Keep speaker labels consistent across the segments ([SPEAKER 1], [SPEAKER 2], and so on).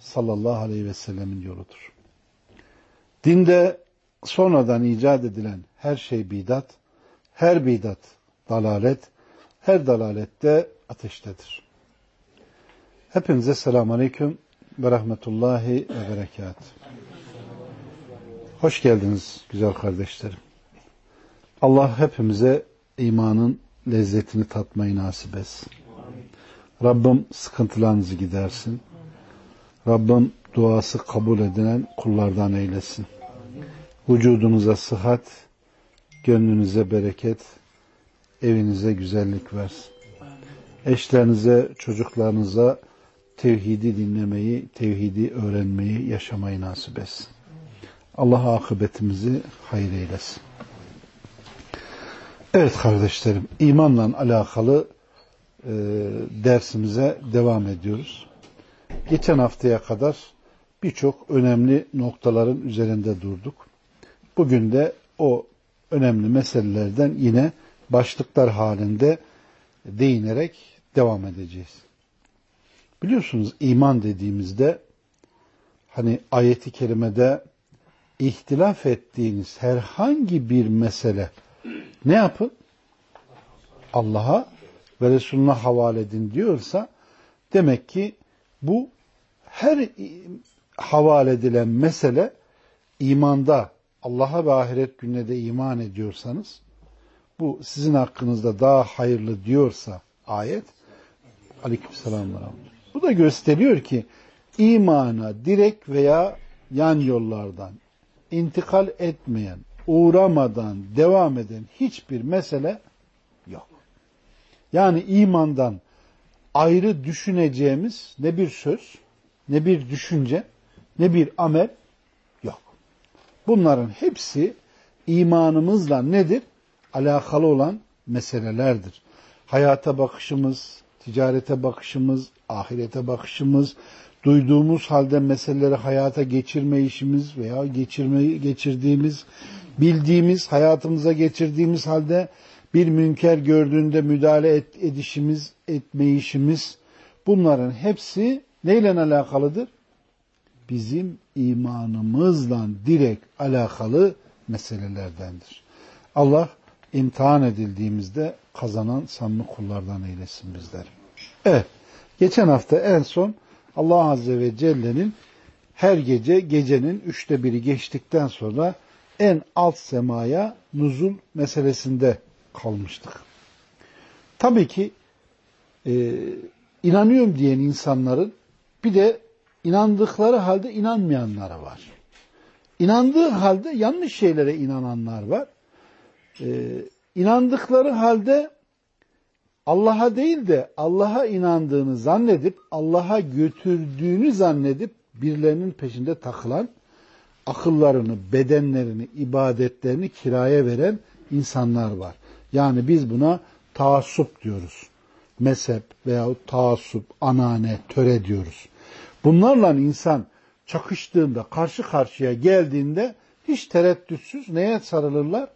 [SPEAKER 1] sallallahu aleyhi ve sellemin yoludur. Dinde sonradan icat edilen her şey bidat, her bidat dalalet, her dalalette ateştedir. Hepinize selamun aleyküm ve rahmetullahi ve berekat. Hoş geldiniz güzel kardeşlerim. Allah hepimize imanın lezzetini tatmayı nasip etsin. Rabbim sıkıntılarınızı gidersin. Rabbim duası kabul edilen kullardan eylesin. Vücudunuza sıhhat, gönlünüze bereket, evinize güzellik versin. Eşlerinize, çocuklarınıza tevhidi dinlemeyi, tevhidi öğrenmeyi, yaşamayı nasip etsin. Allah akıbetimizi hayır eylesin. Evet kardeşlerim, imanla alakalı e, dersimize devam ediyoruz. Geçen haftaya kadar birçok önemli noktaların üzerinde durduk. Bugün de o önemli meselelerden yine başlıklar halinde değinerek devam edeceğiz. Biliyorsunuz iman dediğimizde hani ayeti kerimede ihtilaf ettiğiniz herhangi bir mesele ne yapın? Allah'a ve Resulüne havale edin diyorsa demek ki bu her havale edilen mesele imanda Allah'a ve ahiret gününe de iman ediyorsanız bu sizin hakkınızda daha hayırlı diyorsa ayet aleykümselam bu da gösteriyor ki imana direkt veya yan yollardan intikal etmeyen, uğramadan devam eden hiçbir mesele yok. Yani imandan ayrı düşüneceğimiz ne bir söz, ne bir düşünce, ne bir amel yok. Bunların hepsi imanımızla nedir? Alakalı olan meselelerdir. Hayata bakışımız, ticarete bakışımız, ahirete bakışımız, duyduğumuz halde meseleleri hayata geçirme işimiz veya geçirmeyi geçirdiğimiz, bildiğimiz, hayatımıza geçirdiğimiz halde bir münker gördüğünde müdahale et, edişimiz, etmeyişimiz bunların hepsi neyle alakalıdır? Bizim imanımızla direkt alakalı meselelerdendir. Allah imtihan edildiğimizde kazanan samimi kullardan eylesin bizleri. Evet, geçen hafta en son Allah Azze ve Celle'nin her gece gecenin üçte biri geçtikten sonra en alt semaya nuzul meselesinde kalmıştık. Tabii ki e, inanıyorum diyen insanların bir de inandıkları halde inanmayanları var. İnandığı halde yanlış şeylere inananlar var. E, inandıkları halde Allah'a değil de Allah'a inandığını zannedip Allah'a götürdüğünü zannedip birilerinin peşinde takılan akıllarını, bedenlerini, ibadetlerini kiraya veren insanlar var. Yani biz buna taassup diyoruz. Mezhep veyahut taassup, anane, töre diyoruz. Bunlarla insan çakıştığında, karşı karşıya geldiğinde hiç tereddütsüz neye sarılırlar?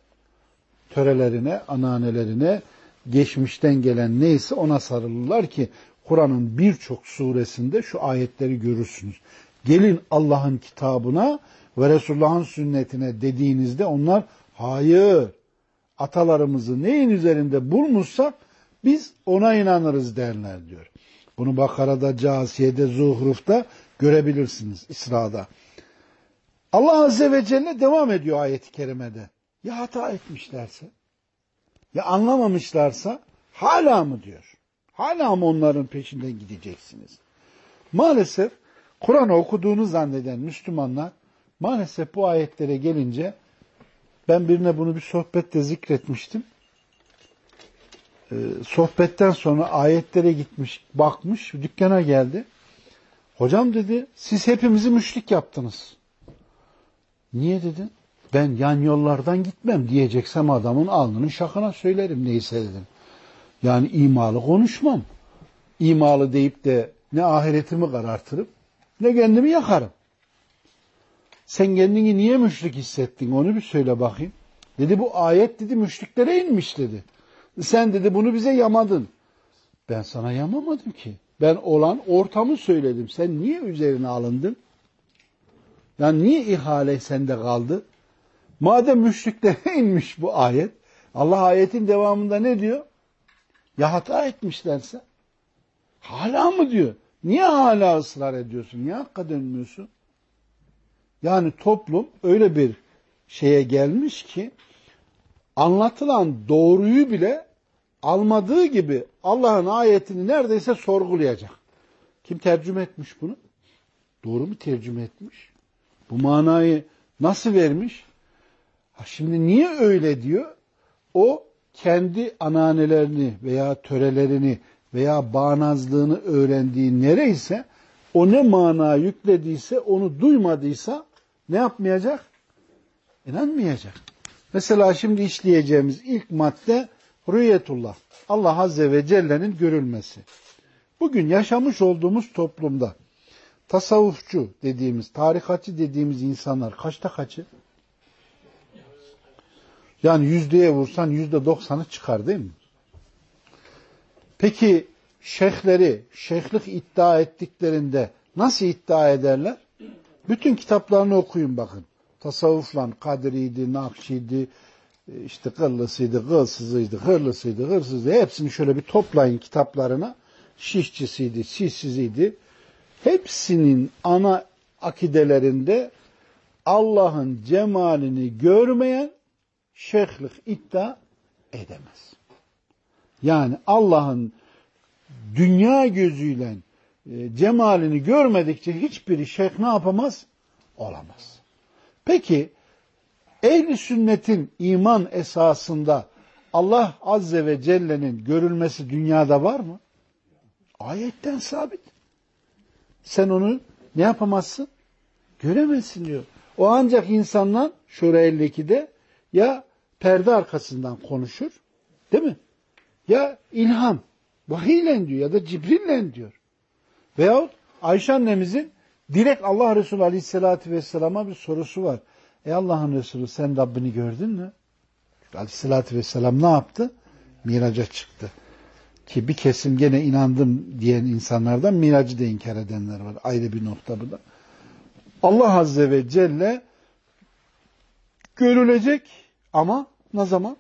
[SPEAKER 1] Törelerine, ananelerine, geçmişten gelen neyse ona sarılırlar ki Kur'an'ın birçok suresinde şu ayetleri görürsünüz. Gelin Allah'ın kitabına ve Resulullah'ın sünnetine dediğinizde onlar hayır atalarımızı neyin üzerinde bulmuşsak biz ona inanırız derler diyor. Bunu Bakara'da, Casiye'de, Zuhruf'ta görebilirsiniz İsra'da. Allah Azze ve Celle devam ediyor ayet-i kerimede. Ya hata etmişlerse, ya anlamamışlarsa hala mı diyor. Hala mı onların peşinden gideceksiniz? Maalesef Kur'an okuduğunu zanneden Müslümanlar maalesef bu ayetlere gelince ben birine bunu bir sohbette zikretmiştim. Ee, sohbetten sonra ayetlere gitmiş, bakmış, dükkana geldi. Hocam dedi siz hepimizi müşrik yaptınız. Niye dedi? Ben yan yollardan gitmem diyeceksem adamın alnının şakına söylerim neyse dedim. Yani imalı konuşmam. İmalı deyip de ne ahiretimi karartırım ne kendimi yakarım. Sen kendini niye müşrik hissettin onu bir söyle bakayım. Dedi bu ayet dedi müşriklere inmiş dedi. Sen dedi bunu bize yamadın. Ben sana yamamadım ki. Ben olan ortamı söyledim. Sen niye üzerine alındın? Yani niye ihale sende kaldı? Madem müşriklere inmiş bu ayet. Allah ayetin devamında ne diyor? Ya hata etmişlerse? Hala mı diyor? Niye hala ısrar ediyorsun? Niye hakka dönmüyorsun? Yani toplum öyle bir şeye gelmiş ki anlatılan doğruyu bile almadığı gibi Allah'ın ayetini neredeyse sorgulayacak. Kim tercüme etmiş bunu? Doğru mu tercüme etmiş? Bu manayı nasıl vermiş? Ha şimdi niye öyle diyor? O kendi ananelerini veya törelerini veya bağnazlığını öğrendiği nereyse o ne mana yüklediyse onu duymadıysa ne yapmayacak? İnanmayacak. Mesela şimdi işleyeceğimiz ilk madde rüyetullah. Allah Azze ve Celle'nin görülmesi. Bugün yaşamış olduğumuz toplumda tasavvufçu dediğimiz, tarikatçı dediğimiz insanlar kaçta kaçı? Yani yüzdeye vursan yüzde doksanı çıkar değil mi? Peki şeyhleri, şeyhlik iddia ettiklerinde nasıl iddia ederler? Bütün kitaplarını okuyun bakın. Tasavvufla Kadri'ydi, Nakşi'ydi, işte kıllısıydı, kılsızıydı, hırlısıydı, hırsızıydı. Hepsini şöyle bir toplayın kitaplarına. Şişçisiydi, şişsiziydi. Hepsinin ana akidelerinde Allah'ın cemalini görmeyen şeyhlik iddia edemez. Yani Allah'ın dünya gözüyle e, cemalini görmedikçe hiçbiri şeyh ne yapamaz? Olamaz. Peki ehli sünnetin iman esasında Allah Azze ve Celle'nin görülmesi dünyada var mı? Ayetten sabit. Sen onu ne yapamazsın? Göremezsin diyor. O ancak insanlar Şura 52'de ya perde arkasından konuşur değil mi? Ya ilham vahiyle diyor ya da Cibril'le diyor. Veyahut Ayşe annemizin direkt Allah Resulü Aleyhisselatü Vesselam'a bir sorusu var. Ey Allah'ın Resulü sen Rabbini gördün mü? Aleyhisselatü Vesselam ne yaptı? Miraca çıktı. Ki bir kesim gene inandım diyen insanlardan miracı da inkar edenler var. Ayrı bir nokta bu da. Allah Azze ve Celle görülecek ama ne zaman?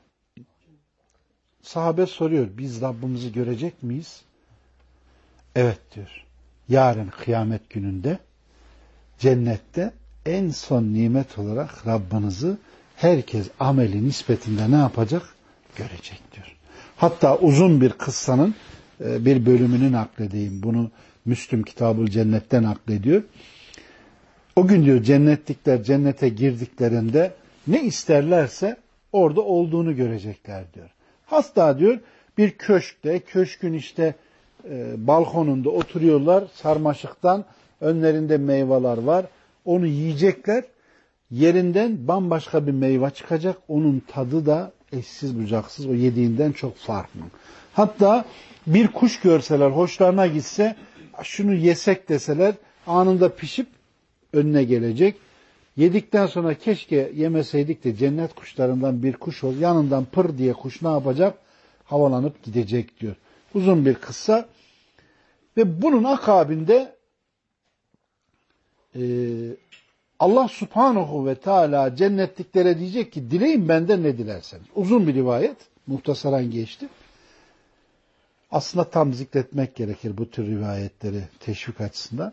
[SPEAKER 1] Sahabe soruyor. Biz Rabbimizi görecek miyiz? Evet diyor. Yarın kıyamet gününde cennette en son nimet olarak Rabbinizi herkes ameli nispetinde ne yapacak? Görecek diyor. Hatta uzun bir kıssanın e, bir bölümünü nakledeyim. Bunu Müslüm Kitabul Cennet'ten naklediyor. O gün diyor cennetlikler cennete girdiklerinde ne isterlerse orada olduğunu görecekler diyor. Hatta diyor bir köşkte, köşkün işte e, balkonunda oturuyorlar sarmaşıktan önlerinde meyveler var. Onu yiyecekler. Yerinden bambaşka bir meyve çıkacak. Onun tadı da eşsiz bucaksız. O yediğinden çok farklı. Hatta bir kuş görseler, hoşlarına gitse şunu yesek deseler anında pişip önüne gelecek. Yedikten sonra keşke yemeseydik de cennet kuşlarından bir kuş ol. Yanından pır diye kuş ne yapacak? Havalanıp gidecek diyor. Uzun bir kıssa. Ve bunun akabinde e, Allah subhanahu ve teala cennetliklere diyecek ki dileyin benden ne dilerseniz. Uzun bir rivayet. Muhtasaran geçti. Aslında tam zikretmek gerekir bu tür rivayetleri teşvik açısından.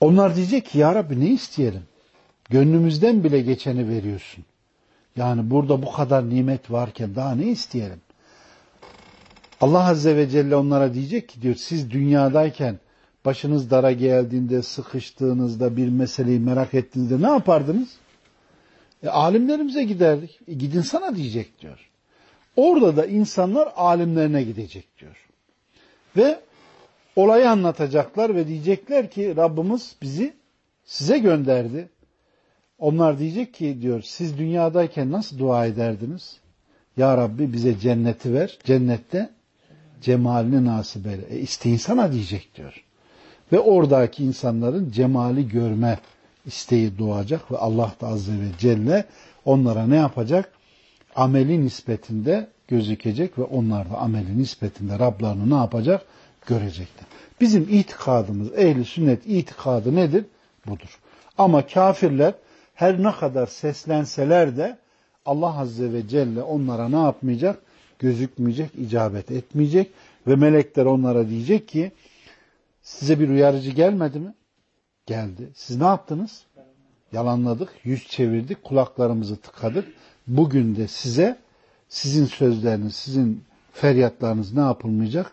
[SPEAKER 1] Onlar diyecek ki ya Rabbi ne isteyelim? Gönlümüzden bile geçeni veriyorsun. Yani burada bu kadar nimet varken daha ne isteyelim? Allah Azze ve Celle onlara diyecek ki diyor siz dünyadayken başınız dara geldiğinde, sıkıştığınızda, bir meseleyi merak ettiğinizde ne yapardınız? E, alimlerimize giderdik. E, gidin sana diyecek diyor. Orada da insanlar alimlerine gidecek diyor. Ve olayı anlatacaklar ve diyecekler ki Rabbimiz bizi size gönderdi. Onlar diyecek ki diyor siz dünyadayken nasıl dua ederdiniz? Ya Rabbi bize cenneti ver. Cennette cemalini nasip eyle. E isteyin sana diyecek diyor. Ve oradaki insanların cemali görme isteği doğacak ve Allah da Azze ve Celle onlara ne yapacak? Ameli nispetinde gözükecek ve onlar da ameli nispetinde Rablarını ne yapacak? Görecekler. Bizim itikadımız, ehli sünnet itikadı nedir? Budur. Ama kafirler her ne kadar seslenseler de Allah Azze ve Celle onlara ne yapmayacak? Gözükmeyecek, icabet etmeyecek ve melekler onlara diyecek ki size bir uyarıcı gelmedi mi? Geldi. Siz ne yaptınız? Yalanladık, yüz çevirdik, kulaklarımızı tıkadık. Bugün de size sizin sözleriniz, sizin feryatlarınız ne yapılmayacak?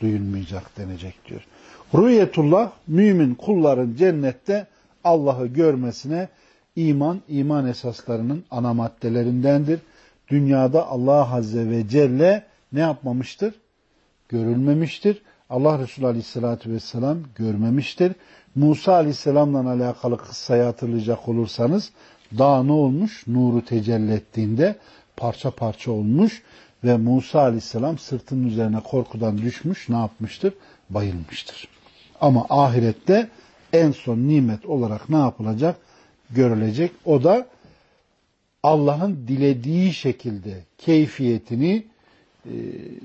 [SPEAKER 1] Duyulmayacak denecek diyor. Rüyetullah mümin kulların cennette Allah'ı görmesine iman, iman esaslarının ana maddelerindendir. Dünyada Allah Azze ve Celle ne yapmamıştır? Görülmemiştir. Allah Resulü Aleyhisselatü Vesselam görmemiştir. Musa Aleyhisselam'la alakalı kıssayı hatırlayacak olursanız dağ ne olmuş? Nuru tecelli ettiğinde parça parça olmuş ve Musa Aleyhisselam sırtının üzerine korkudan düşmüş ne yapmıştır? Bayılmıştır. Ama ahirette en son nimet olarak ne yapılacak? Görülecek. O da Allah'ın dilediği şekilde keyfiyetini e,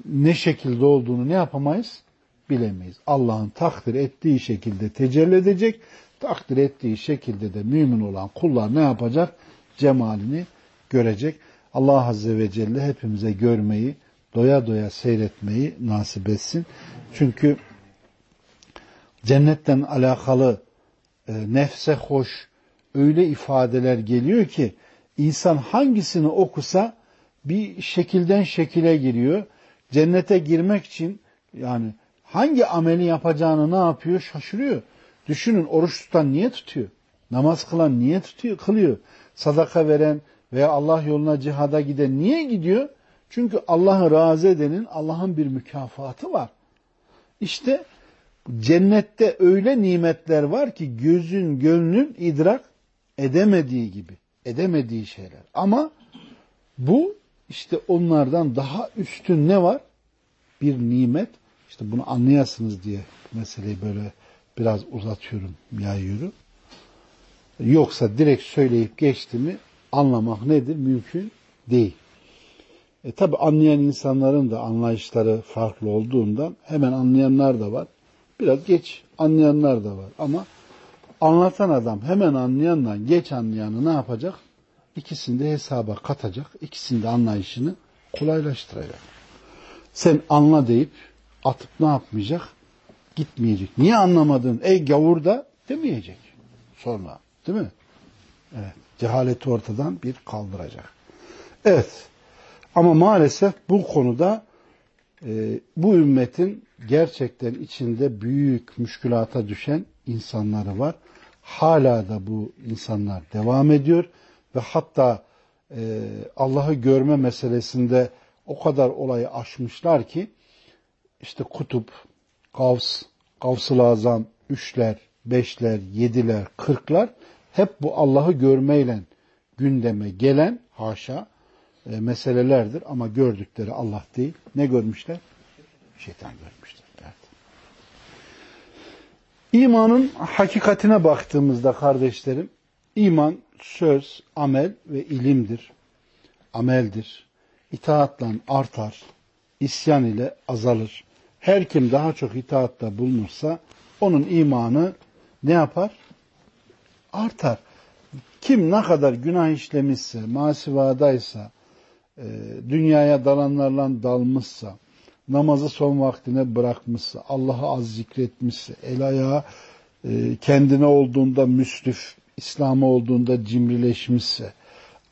[SPEAKER 1] ne şekilde olduğunu ne yapamayız? Bilemeyiz. Allah'ın takdir ettiği şekilde tecelli edecek. Takdir ettiği şekilde de mümin olan kullar ne yapacak? Cemalini görecek. Allah Azze ve Celle hepimize görmeyi, doya doya seyretmeyi nasip etsin. Çünkü cennetten alakalı e, nefse hoş öyle ifadeler geliyor ki insan hangisini okusa bir şekilden şekile giriyor. Cennete girmek için yani hangi ameli yapacağını ne yapıyor şaşırıyor. Düşünün oruç tutan niye tutuyor? Namaz kılan niye tutuyor? Kılıyor. Sadaka veren veya Allah yoluna cihada giden niye gidiyor? Çünkü Allah'ı razı edenin Allah'ın bir mükafatı var. İşte cennette öyle nimetler var ki gözün, gönlün idrak edemediği gibi, edemediği şeyler. Ama bu işte onlardan daha üstün ne var? Bir nimet. İşte bunu anlayasınız diye meseleyi böyle biraz uzatıyorum, yayıyorum. Yoksa direkt söyleyip geçti mi anlamak nedir? Mümkün değil. E tabi anlayan insanların da anlayışları farklı olduğundan hemen anlayanlar da var. Biraz geç anlayanlar da var. Ama anlatan adam hemen anlayanla geç anlayanı ne yapacak? İkisini de hesaba katacak. İkisini de anlayışını kolaylaştıracak. Sen anla deyip atıp ne yapmayacak? Gitmeyecek. Niye anlamadın? Ey gavur da demeyecek. Sonra. Değil mi? Evet. Cehaleti ortadan bir kaldıracak. Evet. Ama maalesef bu konuda e, bu ümmetin gerçekten içinde büyük müşkülata düşen insanları var. Hala da bu insanlar devam ediyor ve hatta e, Allah'ı görme meselesinde o kadar olayı aşmışlar ki işte kutup, kavs, kavs-ı azam, üçler, beşler, yediler, kırklar hep bu Allah'ı görmeyle gündeme gelen haşa e, meselelerdir ama gördükleri Allah değil. Ne görmüşler? Şeytan görmüşler. Evet. İmanın hakikatine baktığımızda kardeşlerim, iman söz, amel ve ilimdir. Ameldir. İtaatla artar, isyan ile azalır. Her kim daha çok itaatta bulunursa onun imanı ne yapar? Artar. Kim ne kadar günah işlemişse, masivadaysa, e, dünyaya dalanlarla dalmışsa, namazı son vaktine bırakmışsa, Allah'ı az zikretmişse, el ayağı e, kendine olduğunda müsrif, İslam'a olduğunda cimrileşmişse,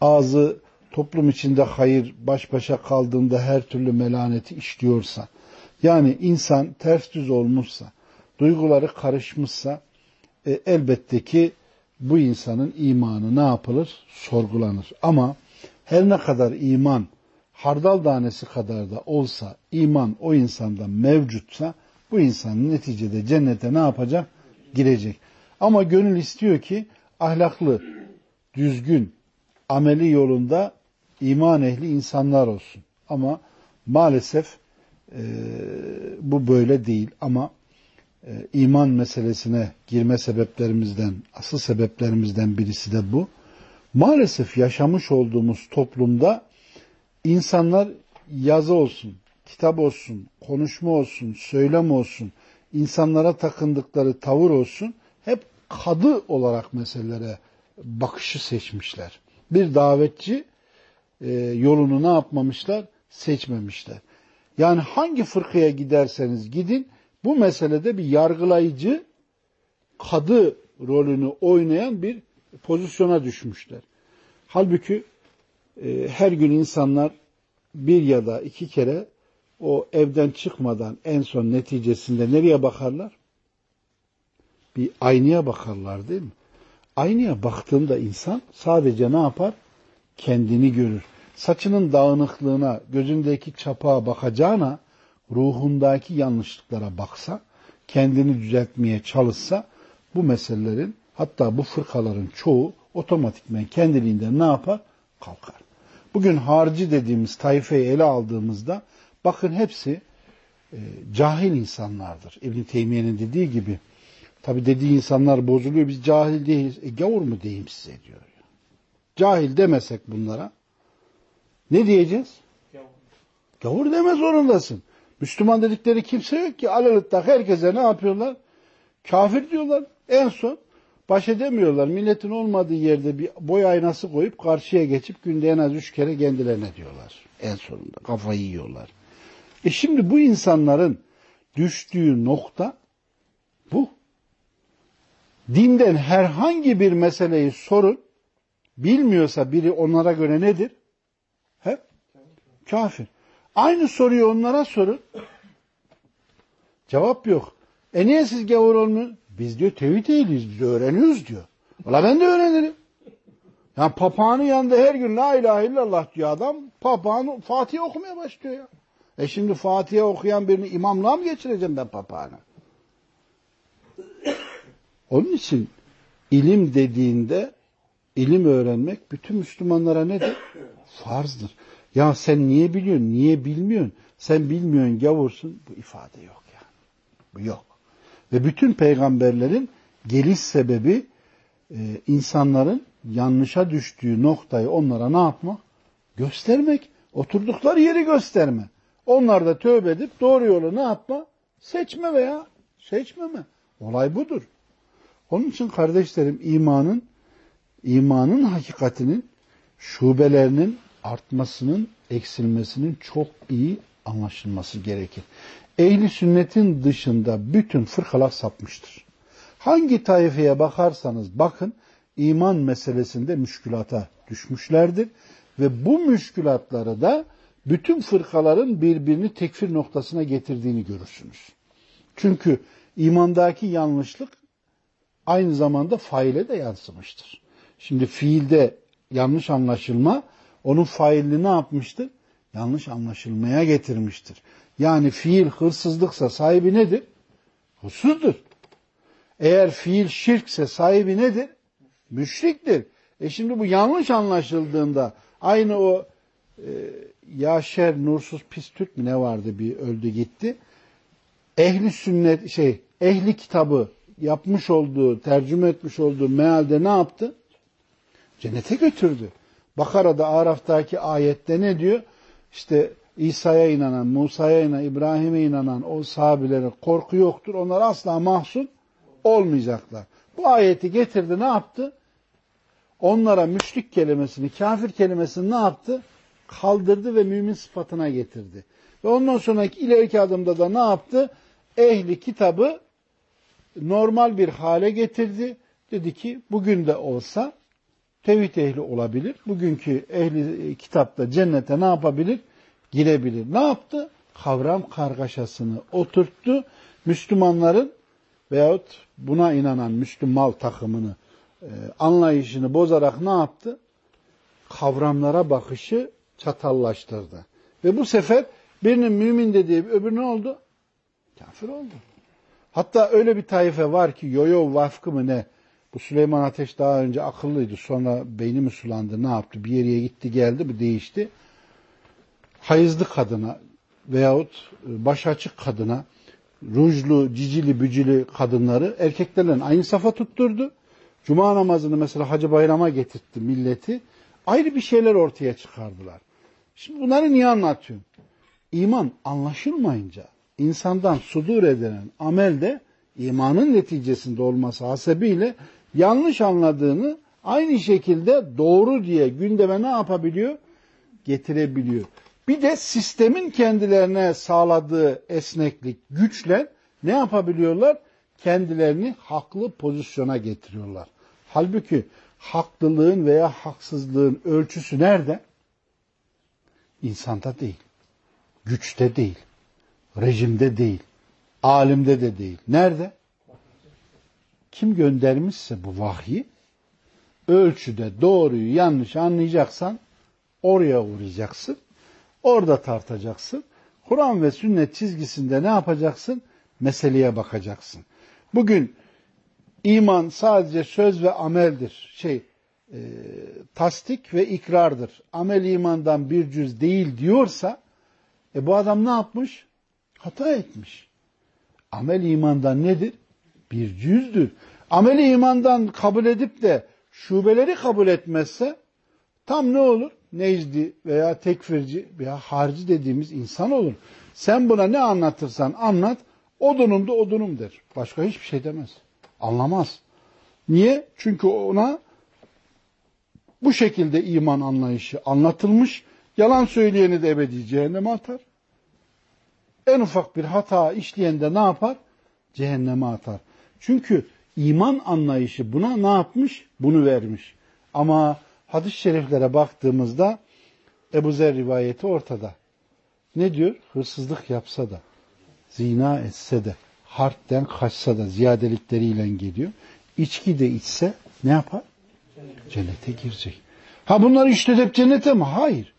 [SPEAKER 1] ağzı toplum içinde hayır, baş başa kaldığında her türlü melaneti işliyorsa, yani insan ters düz olmuşsa, duyguları karışmışsa, e, elbette ki bu insanın imanı ne yapılır? Sorgulanır. Ama her ne kadar iman hardal tanesi kadar da olsa iman o insanda mevcutsa Bu insan neticede cennete ne yapacak? Girecek. Ama gönül istiyor ki ahlaklı, düzgün, ameli yolunda iman ehli insanlar olsun. Ama maalesef e, bu böyle değil. Ama e, iman meselesine girme sebeplerimizden, asıl sebeplerimizden birisi de bu. Maalesef yaşamış olduğumuz toplumda insanlar yazı olsun, kitap olsun, konuşma olsun, söylem olsun, insanlara takındıkları tavır olsun, hep kadı olarak meselelere bakışı seçmişler. Bir davetçi e, yolunu ne yapmamışlar? Seçmemişler. Yani hangi fırkaya giderseniz gidin, bu meselede bir yargılayıcı kadı rolünü oynayan bir pozisyona düşmüşler. Halbuki e, her gün insanlar bir ya da iki kere o evden çıkmadan en son neticesinde nereye bakarlar? Bir aynaya bakarlar değil mi? Aynaya baktığında insan sadece ne yapar? Kendini görür. Saçının dağınıklığına, gözündeki çapağa bakacağına ruhundaki yanlışlıklara baksa, kendini düzeltmeye çalışsa bu meselelerin hatta bu fırkaların çoğu otomatikmen kendiliğinden ne yapar? Kalkar. Bugün harcı dediğimiz tayfayı ele aldığımızda bakın hepsi e, cahil insanlardır. İbn Teymiye'nin dediği gibi tabi dediği insanlar bozuluyor biz cahil değiliz. E gavur mu diyeyim size diyor. Cahil demesek bunlara ne diyeceğiz? Gavur. Gavur deme zorundasın. Müslüman dedikleri kimse yok ki alelittak herkese ne yapıyorlar? Kafir diyorlar. En son baş edemiyorlar. Milletin olmadığı yerde bir boy aynası koyup karşıya geçip günde en az üç kere kendilerine diyorlar. En sonunda kafayı yiyorlar. E şimdi bu insanların düştüğü nokta bu. Dinden herhangi bir meseleyi sorun, bilmiyorsa biri onlara göre nedir? Kafir. Aynı soruyu onlara sorun. Cevap yok. E niye siz gavur olmuyor? Biz diyor tevhid değiliz, biz öğreniyoruz diyor. Valla ben de öğrenirim. Yani papağanın yanında her gün la ilahe illallah diyor adam. Papağan Fatiha okumaya başlıyor ya. E şimdi Fatiha okuyan birini imamlığa mı geçireceğim ben papağanı? Onun için ilim dediğinde ilim öğrenmek bütün Müslümanlara nedir? Farzdır. Ya sen niye biliyorsun, niye bilmiyorsun? Sen bilmiyorsun, gavursun. Bu ifade yok yani. Bu yok. Ve bütün peygamberlerin geliş sebebi e, insanların yanlışa düştüğü noktayı onlara ne yapmak? Göstermek. Oturdukları yeri gösterme. Onlar da tövbe edip doğru yolu ne yapma? Seçme veya seçmeme. Olay budur. Onun için kardeşlerim imanın imanın hakikatinin şubelerinin artmasının, eksilmesinin çok iyi anlaşılması gerekir. Ehli sünnetin dışında bütün fırkalar sapmıştır. Hangi taifeye bakarsanız bakın iman meselesinde müşkülata düşmüşlerdir ve bu müşkülatları da bütün fırkaların birbirini tekfir noktasına getirdiğini görürsünüz. Çünkü imandaki yanlışlık aynı zamanda faile de yansımıştır. Şimdi fiilde yanlış anlaşılma onun failini ne yapmıştır? Yanlış anlaşılmaya getirmiştir. Yani fiil hırsızlıksa sahibi nedir? Hırsızdır. Eğer fiil şirkse sahibi nedir? Müşriktir. E şimdi bu yanlış anlaşıldığında aynı o e, Yaşer Nursuz Pis Türk mü ne vardı bir öldü gitti. Ehli sünnet şey ehli kitabı yapmış olduğu, tercüme etmiş olduğu mealde ne yaptı? Cennete götürdü. Bakara'da Araf'taki ayette ne diyor? İşte İsa'ya inanan, Musa'ya inanan, İbrahim'e inanan o sahabilere korku yoktur. Onlar asla mahzun olmayacaklar. Bu ayeti getirdi ne yaptı? Onlara müşrik kelimesini, kafir kelimesini ne yaptı? Kaldırdı ve mümin sıfatına getirdi. Ve ondan sonraki ileriki adımda da ne yaptı? Ehli kitabı normal bir hale getirdi. Dedi ki bugün de olsa tevhid ehli olabilir. Bugünkü ehli kitapta cennete ne yapabilir? Girebilir. Ne yaptı? Kavram kargaşasını oturttu. Müslümanların veyahut buna inanan Müslüman takımını e, anlayışını bozarak ne yaptı? Kavramlara bakışı çatallaştırdı. Ve bu sefer birinin mümin dediği öbürü ne oldu? Kafir oldu. Hatta öyle bir taife var ki Yoyo Vafkı mı ne? Bu Süleyman Ateş daha önce akıllıydı. Sonra beyni mi sulandı ne yaptı? Bir yere gitti geldi bu değişti. Hayızlı kadına veyahut baş açık kadına rujlu, cicili, bücili kadınları erkeklerle aynı safa tutturdu. Cuma namazını mesela Hacı Bayram'a getirtti milleti. Ayrı bir şeyler ortaya çıkardılar. Şimdi bunları niye anlatıyorum? İman anlaşılmayınca insandan sudur edilen amel de imanın neticesinde olması hasebiyle yanlış anladığını aynı şekilde doğru diye gündeme ne yapabiliyor? Getirebiliyor. Bir de sistemin kendilerine sağladığı esneklik, güçle ne yapabiliyorlar? Kendilerini haklı pozisyona getiriyorlar. Halbuki haklılığın veya haksızlığın ölçüsü nerede? İnsanda değil. Güçte değil. Rejimde değil. Alimde de değil. Nerede? Kim göndermişse bu vahyi ölçüde doğruyu yanlış anlayacaksan oraya uğrayacaksın. Orada tartacaksın. Kur'an ve sünnet çizgisinde ne yapacaksın? Meseleye bakacaksın. Bugün iman sadece söz ve ameldir. Şey, e, tasdik ve ikrardır. Amel imandan bir cüz değil diyorsa, e bu adam ne yapmış? Hata etmiş. Amel imandan nedir? Bir cüzdür. Ameli imandan kabul edip de şubeleri kabul etmezse tam ne olur? Necdi veya tekfirci veya harci dediğimiz insan olur. Sen buna ne anlatırsan anlat, odunum da odunum der. Başka hiçbir şey demez. Anlamaz. Niye? Çünkü ona bu şekilde iman anlayışı anlatılmış. Yalan söyleyeni de ebedi cehenneme atar. En ufak bir hata işleyen de ne yapar? Cehenneme atar. Çünkü iman anlayışı buna ne yapmış? Bunu vermiş. Ama hadis-i şeriflere baktığımızda Ebu Zer rivayeti ortada. Ne diyor? Hırsızlık yapsa da, zina etse de, harpten kaçsa da ziyadelikleriyle geliyor. İçki de içse ne yapar? Cennete girecek. Ha bunları işletip cennete mi? Hayır.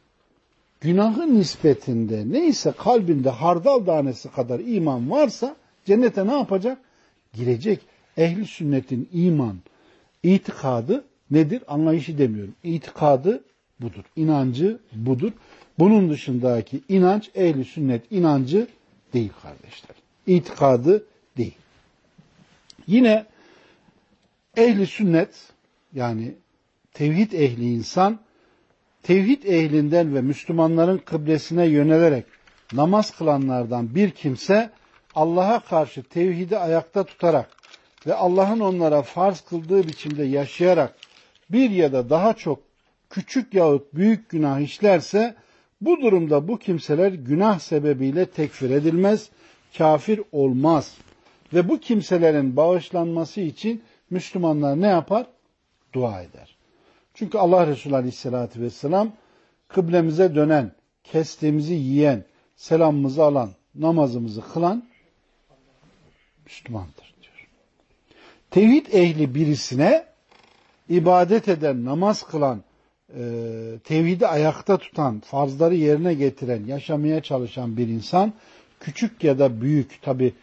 [SPEAKER 1] Günahın nispetinde neyse kalbinde hardal tanesi kadar iman varsa cennete ne yapacak? Girecek. Ehli sünnetin iman, itikadı nedir? Anlayışı demiyorum. İtikadı budur. İnancı budur. Bunun dışındaki inanç ehli sünnet inancı değil kardeşler. İtikadı değil. Yine ehli sünnet yani tevhid ehli insan tevhid ehlinden ve Müslümanların kıblesine yönelerek namaz kılanlardan bir kimse Allah'a karşı tevhidi ayakta tutarak ve Allah'ın onlara farz kıldığı biçimde yaşayarak bir ya da daha çok küçük yahut büyük günah işlerse bu durumda bu kimseler günah sebebiyle tekfir edilmez, kafir olmaz. Ve bu kimselerin bağışlanması için Müslümanlar ne yapar? Dua eder. Çünkü Allah Resulü Aleyhisselatü Vesselam kıblemize dönen, kestiğimizi yiyen, selamımızı alan, namazımızı kılan Müslümandır diyor. Tevhid ehli birisine ibadet eden, namaz kılan, e, tevhidi ayakta tutan, farzları yerine getiren, yaşamaya çalışan bir insan küçük ya da büyük tabi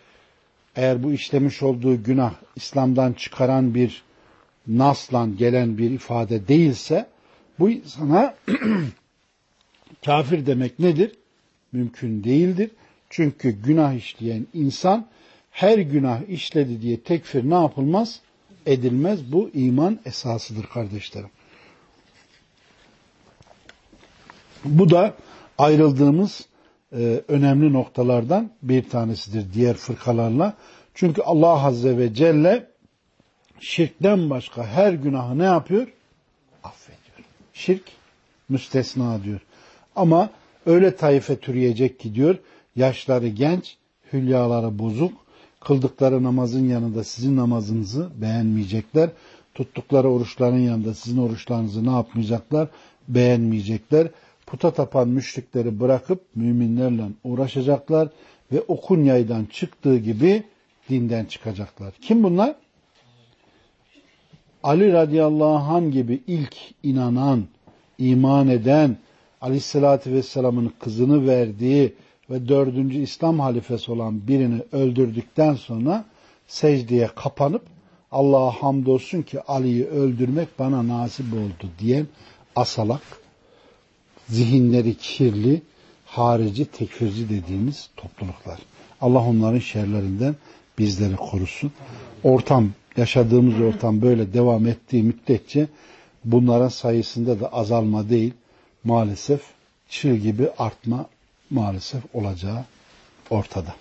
[SPEAKER 1] eğer bu işlemiş olduğu günah İslam'dan çıkaran bir naslan gelen bir ifade değilse bu insana kafir demek nedir? Mümkün değildir. Çünkü günah işleyen insan her günah işledi diye tekfir ne yapılmaz? Edilmez. Bu iman esasıdır kardeşlerim. Bu da ayrıldığımız e, önemli noktalardan bir tanesidir diğer fırkalarla. Çünkü Allah Azze ve Celle şirkten başka her günahı ne yapıyor? Affediyor. Şirk müstesna diyor. Ama öyle taife türeyecek ki diyor, yaşları genç, hülyaları bozuk, kıldıkları namazın yanında sizin namazınızı beğenmeyecekler, tuttukları oruçların yanında sizin oruçlarınızı ne yapmayacaklar? Beğenmeyecekler. Puta tapan müşrikleri bırakıp müminlerle uğraşacaklar ve okun yaydan çıktığı gibi dinden çıkacaklar. Kim bunlar? Ali radıyallahu anh gibi ilk inanan, iman eden, aleyhissalatü vesselamın kızını verdiği ve dördüncü İslam halifesi olan birini öldürdükten sonra secdeye kapanıp Allah'a hamdolsun ki Ali'yi öldürmek bana nasip oldu diyen asalak, zihinleri kirli, harici, tekfirci dediğimiz topluluklar. Allah onların şerlerinden bizleri korusun. Ortam, yaşadığımız ortam böyle devam ettiği müddetçe bunların sayısında da azalma değil, maalesef çığ gibi artma maalesef olacağı ortada.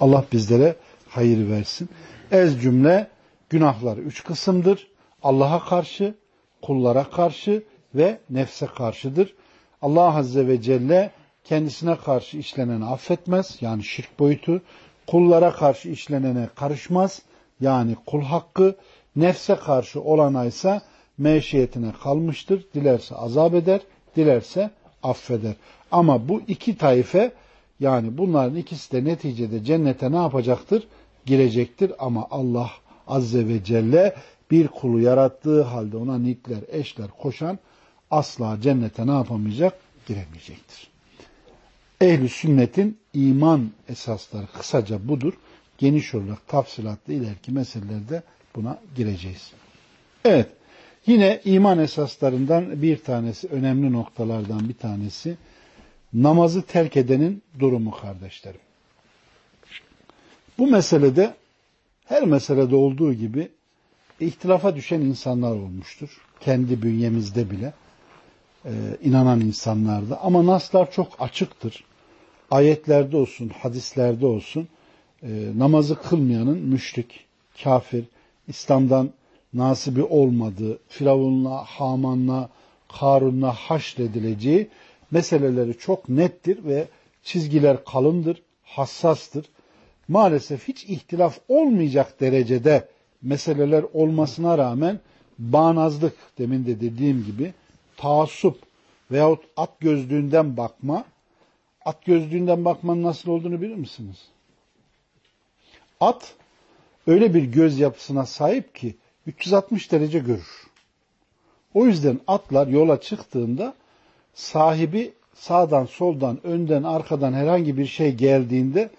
[SPEAKER 1] Allah bizlere hayır versin. Ez cümle günahlar üç kısımdır. Allah'a karşı, kullara karşı ve nefse karşıdır. Allah Azze ve Celle kendisine karşı işleneni affetmez. Yani şirk boyutu. Kullara karşı işlenene karışmaz. Yani kul hakkı. Nefse karşı olana ise meşiyetine kalmıştır. Dilerse azap eder, dilerse affeder. Ama bu iki taife yani bunların ikisi de neticede cennete ne yapacaktır? Girecektir ama Allah Azze ve Celle bir kulu yarattığı halde ona nitler, eşler koşan asla cennete ne yapamayacak? Giremeyecektir. Ehli sünnetin iman esasları kısaca budur. Geniş olarak tafsilatlı ileriki meselelerde buna gireceğiz. Evet. Yine iman esaslarından bir tanesi, önemli noktalardan bir tanesi namazı terk edenin durumu kardeşlerim. Bu meselede her meselede olduğu gibi ihtilafa düşen insanlar olmuştur. Kendi bünyemizde bile e, inanan insanlarda. Ama naslar çok açıktır. Ayetlerde olsun, hadislerde olsun e, namazı kılmayanın müşrik, kafir, İslam'dan nasibi olmadığı, Firavun'la, Haman'la, Karun'la haşredileceği meseleleri çok nettir ve çizgiler kalındır, hassastır. Maalesef hiç ihtilaf olmayacak derecede meseleler olmasına rağmen bağnazlık demin de dediğim gibi taassup veyahut at gözlüğünden bakma at gözlüğünden bakmanın nasıl olduğunu bilir misiniz? At öyle bir göz yapısına sahip ki 360 derece görür. O yüzden atlar yola çıktığında sahibi sağdan, soldan, önden, arkadan herhangi bir şey geldiğinde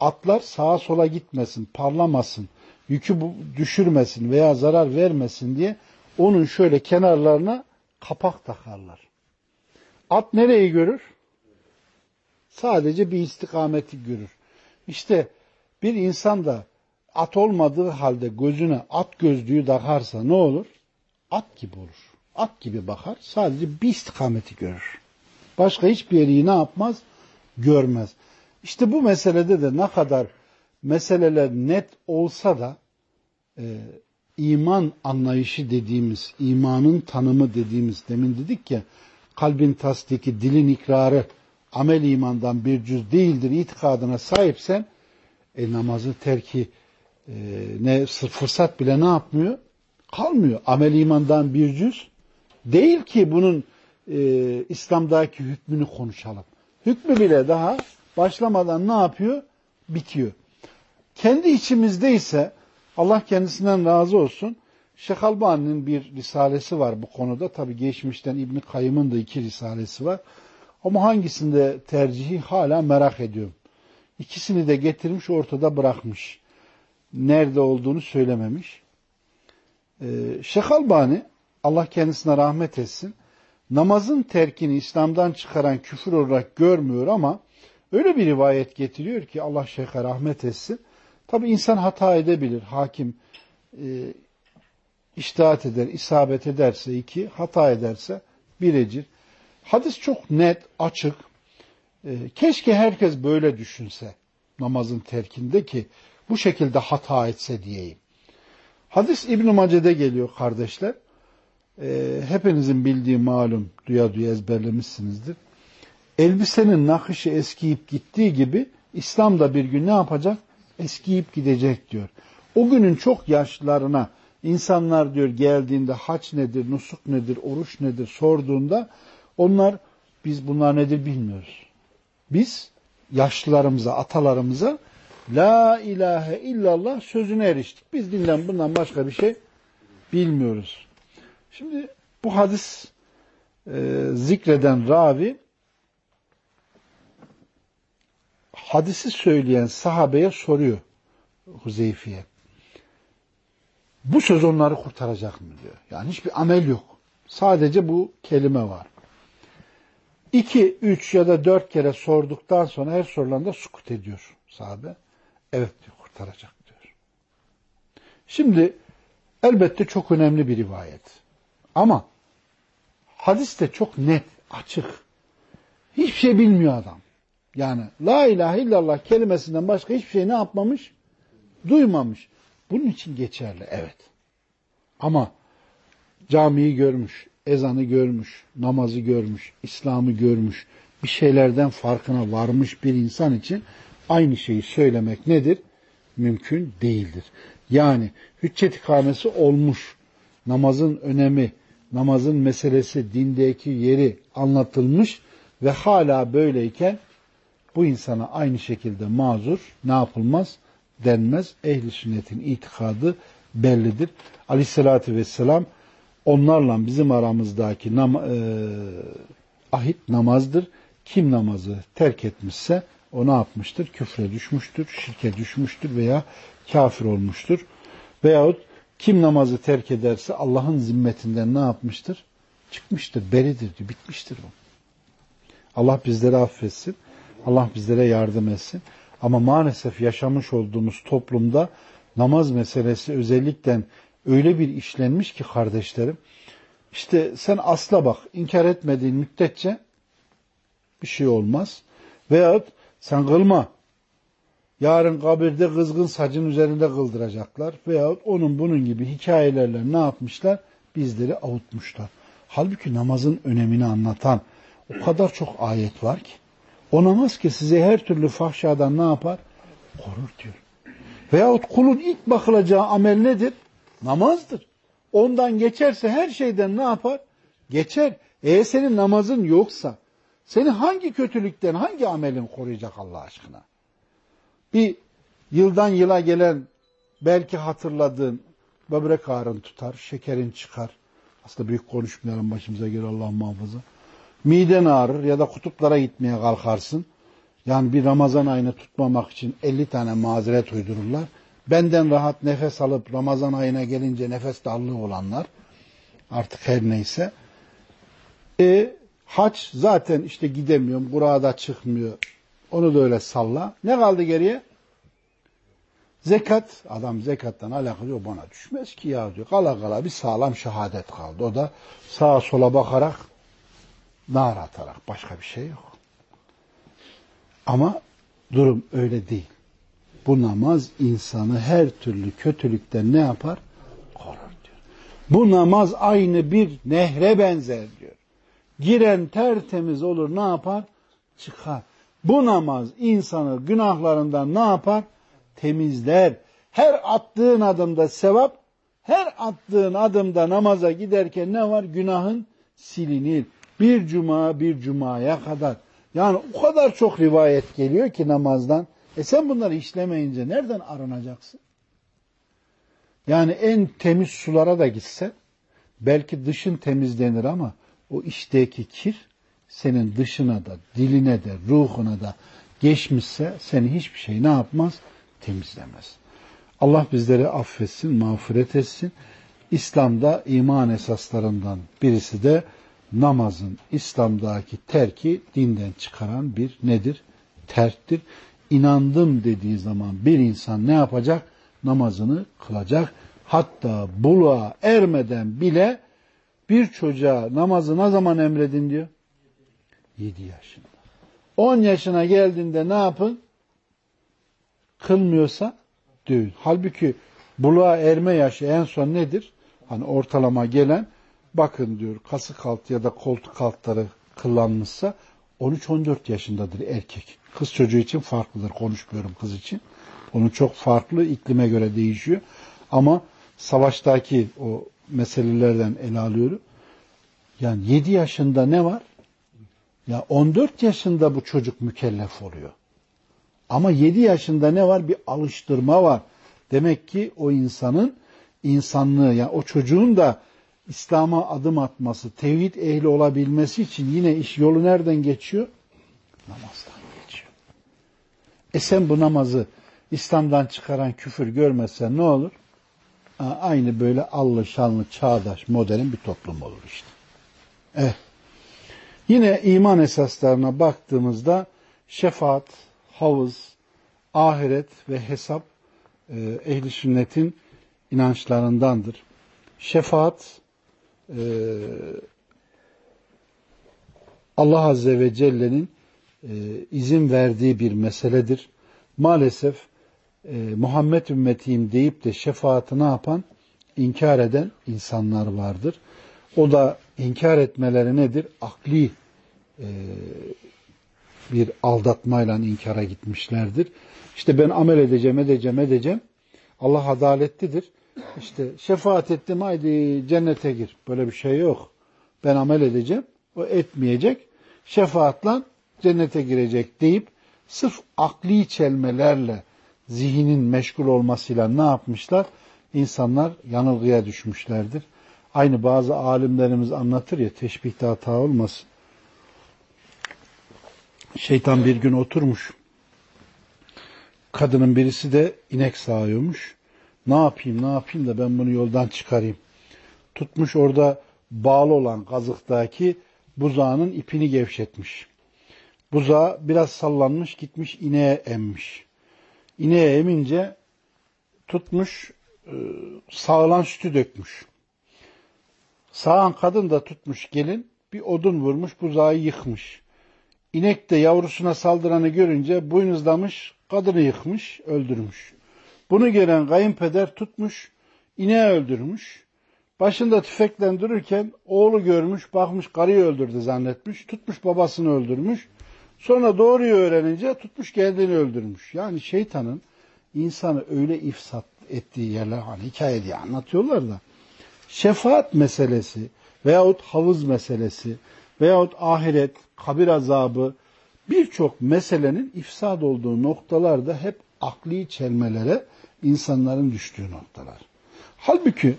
[SPEAKER 1] atlar sağa sola gitmesin, parlamasın, yükü düşürmesin veya zarar vermesin diye onun şöyle kenarlarına kapak takarlar. At nereyi görür? Sadece bir istikameti görür. İşte bir insan da at olmadığı halde gözüne at gözlüğü takarsa ne olur? At gibi olur. At gibi bakar. Sadece bir istikameti görür. Başka hiçbir yeri ne yapmaz? Görmez. İşte bu meselede de ne kadar meseleler net olsa da e, iman anlayışı dediğimiz, imanın tanımı dediğimiz, demin dedik ya, kalbin tasdiki, dilin ikrarı, amel imandan bir cüz değildir itikadına sahipsen, e, namazı terki e, ne fırsat bile ne yapmıyor? Kalmıyor. Amel imandan bir cüz değil ki bunun e, İslam'daki hükmünü konuşalım. Hükmü bile daha başlamadan ne yapıyor? Bitiyor. Kendi içimizde ise Allah kendisinden razı olsun. Şeyh Albani'nin bir risalesi var bu konuda. Tabi geçmişten İbni Kayyım'ın da iki risalesi var. Ama hangisinde tercihi hala merak ediyorum. İkisini de getirmiş ortada bırakmış. Nerede olduğunu söylememiş. Ee, Şeyh Albani Allah kendisine rahmet etsin. Namazın terkini İslam'dan çıkaran küfür olarak görmüyor ama öyle bir rivayet getiriyor ki Allah Şeyh'e rahmet etsin. Tabi insan hata edebilir. Hakim e, eder, isabet ederse iki, hata ederse birecir. Hadis çok net, açık. E, keşke herkes böyle düşünse namazın terkinde ki bu şekilde hata etse diyeyim. Hadis İbn-i Mace'de geliyor kardeşler. E, hepinizin bildiği malum, duya duya ezberlemişsinizdir. Elbisenin nakışı eskiyip gittiği gibi İslam da bir gün ne yapacak? eskiyip gidecek diyor. O günün çok yaşlılarına insanlar diyor geldiğinde haç nedir, nusuk nedir, oruç nedir sorduğunda onlar biz bunlar nedir bilmiyoruz. Biz yaşlılarımıza, atalarımıza La ilahe illallah sözüne eriştik. Biz dinden bundan başka bir şey bilmiyoruz. Şimdi bu hadis e, zikreden ravi hadisi söyleyen sahabeye soruyor Huzeyfi'ye. Bu söz onları kurtaracak mı diyor. Yani hiçbir amel yok. Sadece bu kelime var. İki, üç ya da dört kere sorduktan sonra her sorulanda sukut ediyor sahabe. Evet diyor kurtaracak diyor. Şimdi elbette çok önemli bir rivayet. Ama hadis de çok net, açık. Hiçbir şey bilmiyor adam. Yani la ilahe illallah kelimesinden başka hiçbir şey ne yapmamış? Duymamış. Bunun için geçerli evet. Ama camiyi görmüş, ezanı görmüş, namazı görmüş, İslam'ı görmüş, bir şeylerden farkına varmış bir insan için aynı şeyi söylemek nedir? Mümkün değildir. Yani hüccet ikamesi olmuş, namazın önemi, namazın meselesi, dindeki yeri anlatılmış ve hala böyleyken bu insana aynı şekilde mazur ne yapılmaz? Denmez. Ehli sünnetin itikadı bellidir. Aleyhissalatü vesselam onlarla bizim aramızdaki nam e, ahit namazdır. Kim namazı terk etmişse o ne yapmıştır? Küfre düşmüştür, şirke düşmüştür veya kafir olmuştur. Veyahut kim namazı terk ederse Allah'ın zimmetinden ne yapmıştır? Çıkmıştır, beridir diyor, bitmiştir bu. Allah bizleri affetsin. Allah bizlere yardım etsin. Ama maalesef yaşamış olduğumuz toplumda namaz meselesi özellikle öyle bir işlenmiş ki kardeşlerim. İşte sen asla bak inkar etmediğin müddetçe bir şey olmaz. Veyahut sen kılma. Yarın kabirde kızgın sacın üzerinde kıldıracaklar. Veyahut onun bunun gibi hikayelerle ne yapmışlar? Bizleri avutmuşlar. Halbuki namazın önemini anlatan o kadar çok ayet var ki. O namaz ki size her türlü fahşadan ne yapar? Korur diyor. Veyahut kulun ilk bakılacağı amel nedir? Namazdır. Ondan geçerse her şeyden ne yapar? Geçer. Eğer senin namazın yoksa seni hangi kötülükten, hangi amelin koruyacak Allah aşkına? Bir yıldan yıla gelen belki hatırladığın böbrek ağrın tutar, şekerin çıkar. Aslında büyük konuşmayalım başımıza göre Allah muhafaza. Miden ağrır ya da kutuplara gitmeye kalkarsın. Yani bir Ramazan ayını tutmamak için 50 tane mazeret uydururlar. Benden rahat nefes alıp Ramazan ayına gelince nefes darlığı olanlar artık her neyse. E, haç zaten işte gidemiyorum, burada çıkmıyor. Onu da öyle salla. Ne kaldı geriye? Zekat. Adam zekattan alakalı yok bana düşmez ki ya diyor. Kala kala bir sağlam şehadet kaldı. O da sağa sola bakarak nar atarak başka bir şey yok. Ama durum öyle değil. Bu namaz insanı her türlü kötülükten ne yapar? Korur diyor. Bu namaz aynı bir nehre benzer diyor. Giren tertemiz olur ne yapar? Çıkar. Bu namaz insanı günahlarından ne yapar? Temizler. Her attığın adımda sevap, her attığın adımda namaza giderken ne var? Günahın silinir. Bir cuma bir cumaya kadar. Yani o kadar çok rivayet geliyor ki namazdan. E sen bunları işlemeyince nereden arınacaksın? Yani en temiz sulara da gitsen belki dışın temizlenir ama o içteki kir senin dışına da, diline de, ruhuna da geçmişse seni hiçbir şey ne yapmaz? Temizlemez. Allah bizleri affetsin, mağfiret etsin. İslam'da iman esaslarından birisi de namazın İslam'daki terki dinden çıkaran bir nedir? Terktir. İnandım dediği zaman bir insan ne yapacak? Namazını kılacak. Hatta buluğa ermeden bile bir çocuğa namazı ne zaman emredin diyor? 7 yaşında. 10 yaşına geldiğinde ne yapın? Kılmıyorsa dövün. Halbuki buluğa erme yaşı en son nedir? Hani ortalama gelen bakın diyor kasık altı ya da koltuk altları kıllanmışsa 13-14 yaşındadır erkek. Kız çocuğu için farklıdır. Konuşmuyorum kız için. Onun çok farklı iklime göre değişiyor. Ama savaştaki o meselelerden ele alıyorum. Yani 7 yaşında ne var? Ya 14 yaşında bu çocuk mükellef oluyor. Ama 7 yaşında ne var? Bir alıştırma var. Demek ki o insanın insanlığı yani o çocuğun da İslam'a adım atması, tevhid ehli olabilmesi için yine iş yolu nereden geçiyor? Namazdan geçiyor. E sen bu namazı İslam'dan çıkaran küfür görmezsen ne olur? Aynı böyle allı şanlı çağdaş modern bir toplum olur işte. Eh. Yine iman esaslarına baktığımızda şefaat, havuz, ahiret ve hesap e, ehli sünnetin inançlarındandır. Şefaat e, Allah Azze ve Celle'nin e, izin verdiği bir meseledir. Maalesef Muhammed ümmetiyim deyip de şefaati ne yapan? inkar eden insanlar vardır. O da inkar etmeleri nedir? Akli e, bir aldatmayla inkara gitmişlerdir. İşte ben amel edeceğim, edeceğim, edeceğim. Allah adaletlidir. İşte şefaat ettim haydi cennete gir. Böyle bir şey yok. Ben amel edeceğim. O etmeyecek. Şefaatla cennete girecek deyip sırf akli çelmelerle zihnin meşgul olmasıyla ne yapmışlar? İnsanlar yanılgıya düşmüşlerdir. Aynı bazı alimlerimiz anlatır ya teşbihte hata olmasın. Şeytan bir gün oturmuş. Kadının birisi de inek sağıyormuş. Ne yapayım ne yapayım da ben bunu yoldan çıkarayım. Tutmuş orada bağlı olan kazıktaki buzağının ipini gevşetmiş. Buzağı biraz sallanmış gitmiş ineğe emmiş. İneğe emince tutmuş e, sağılan sütü dökmüş. Sağan kadın da tutmuş gelin bir odun vurmuş buzağı yıkmış. İnek de yavrusuna saldıranı görünce boynuzlamış kadını yıkmış öldürmüş. Bunu gören kayınpeder tutmuş ineği öldürmüş. Başında tüfekle dururken oğlu görmüş, bakmış karıyı öldürdü zannetmiş. Tutmuş babasını öldürmüş. Sonra doğruyu öğrenince tutmuş kendini öldürmüş. Yani şeytanın insanı öyle ifsat ettiği yerler hani hikaye anlatıyorlar da şefaat meselesi veyahut havuz meselesi veyahut ahiret, kabir azabı birçok meselenin ifsad olduğu noktalarda hep akli çelmelere insanların düştüğü noktalar. Halbuki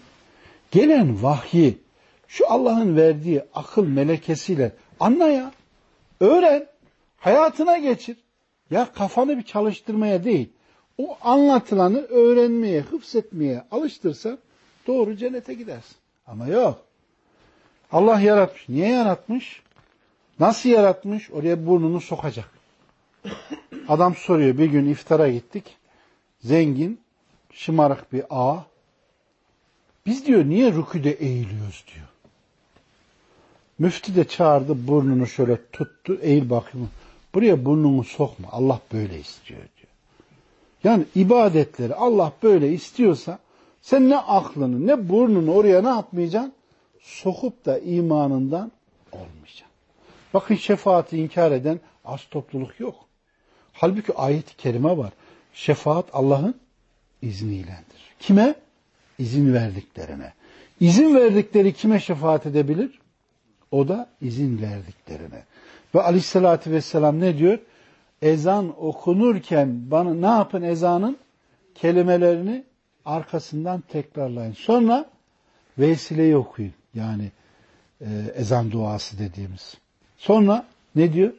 [SPEAKER 1] gelen vahyi şu Allah'ın verdiği akıl melekesiyle anla ya, öğren, hayatına geçir. Ya kafanı bir çalıştırmaya değil, o anlatılanı öğrenmeye, hıfzetmeye alıştırsan doğru cennete gidersin. Ama yok. Allah yaratmış. Niye yaratmış? Nasıl yaratmış? Oraya burnunu sokacak. Adam soruyor bir gün iftara gittik. Zengin, şımarık bir ağa. Biz diyor niye rüküde eğiliyoruz diyor. Müftü de çağırdı burnunu şöyle tuttu. Eğil bakayım. Buraya burnunu sokma. Allah böyle istiyor diyor. Yani ibadetleri Allah böyle istiyorsa sen ne aklını ne burnunu oraya ne yapmayacaksın? Sokup da imanından olmayacaksın. Bakın şefaati inkar eden az topluluk yok. Halbuki ayet-i kerime var. Şefaat Allah'ın izniylendir. Kime? İzin verdiklerine. İzin verdikleri kime şefaat edebilir? O da izin verdiklerine. Ve aleyhissalatü vesselam ne diyor? Ezan okunurken bana ne yapın ezanın? Kelimelerini arkasından tekrarlayın. Sonra vesileyi okuyun. Yani e, ezan duası dediğimiz. Sonra ne diyor?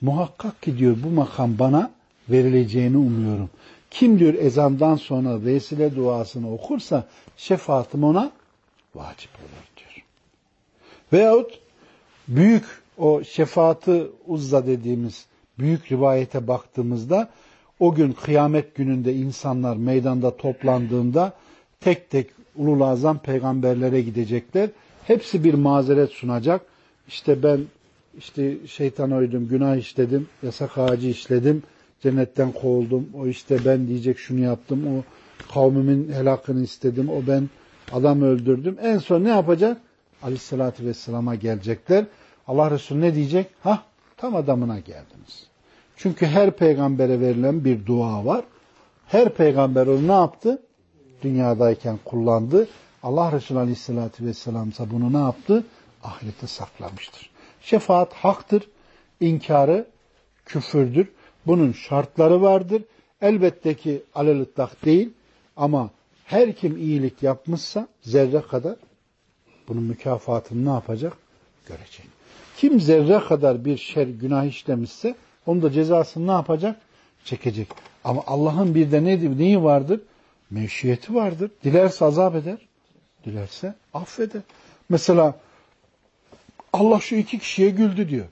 [SPEAKER 1] Muhakkak ki diyor bu makam bana verileceğini umuyorum. Kim diyor ezandan sonra vesile duasını okursa şefaatim ona vacip olur diyor. Veyahut büyük o şefaatı uzza dediğimiz büyük rivayete baktığımızda o gün kıyamet gününde insanlar meydanda toplandığında tek tek ulul azam peygamberlere gidecekler. Hepsi bir mazeret sunacak. İşte ben işte şeytan uydum, günah işledim, yasak ağacı işledim, cennetten kovuldum. O işte ben diyecek şunu yaptım, o kavmimin helakını istedim, o ben adam öldürdüm. En son ne yapacak? Aleyhissalatü vesselama gelecekler. Allah Resulü ne diyecek? Ha tam adamına geldiniz. Çünkü her peygambere verilen bir dua var. Her peygamber onu ne yaptı? Dünyadayken kullandı. Allah Resulü Aleyhisselatü Vesselam ise bunu ne yaptı? Ahirete saklamıştır. Şefaat haktır. İnkarı küfürdür. Bunun şartları vardır. Elbette ki alelittak değil ama her kim iyilik yapmışsa zerre kadar bunun mükafatını ne yapacak? Görecek. Kim zerre kadar bir şer günah işlemişse onun da cezasını ne yapacak? çekecek. Ama Allah'ın bir de ne, neyi vardır? Meşiyeti vardır. Dilerse azap eder. Dilerse affeder. Mesela Allah şu iki kişiye güldü diyor.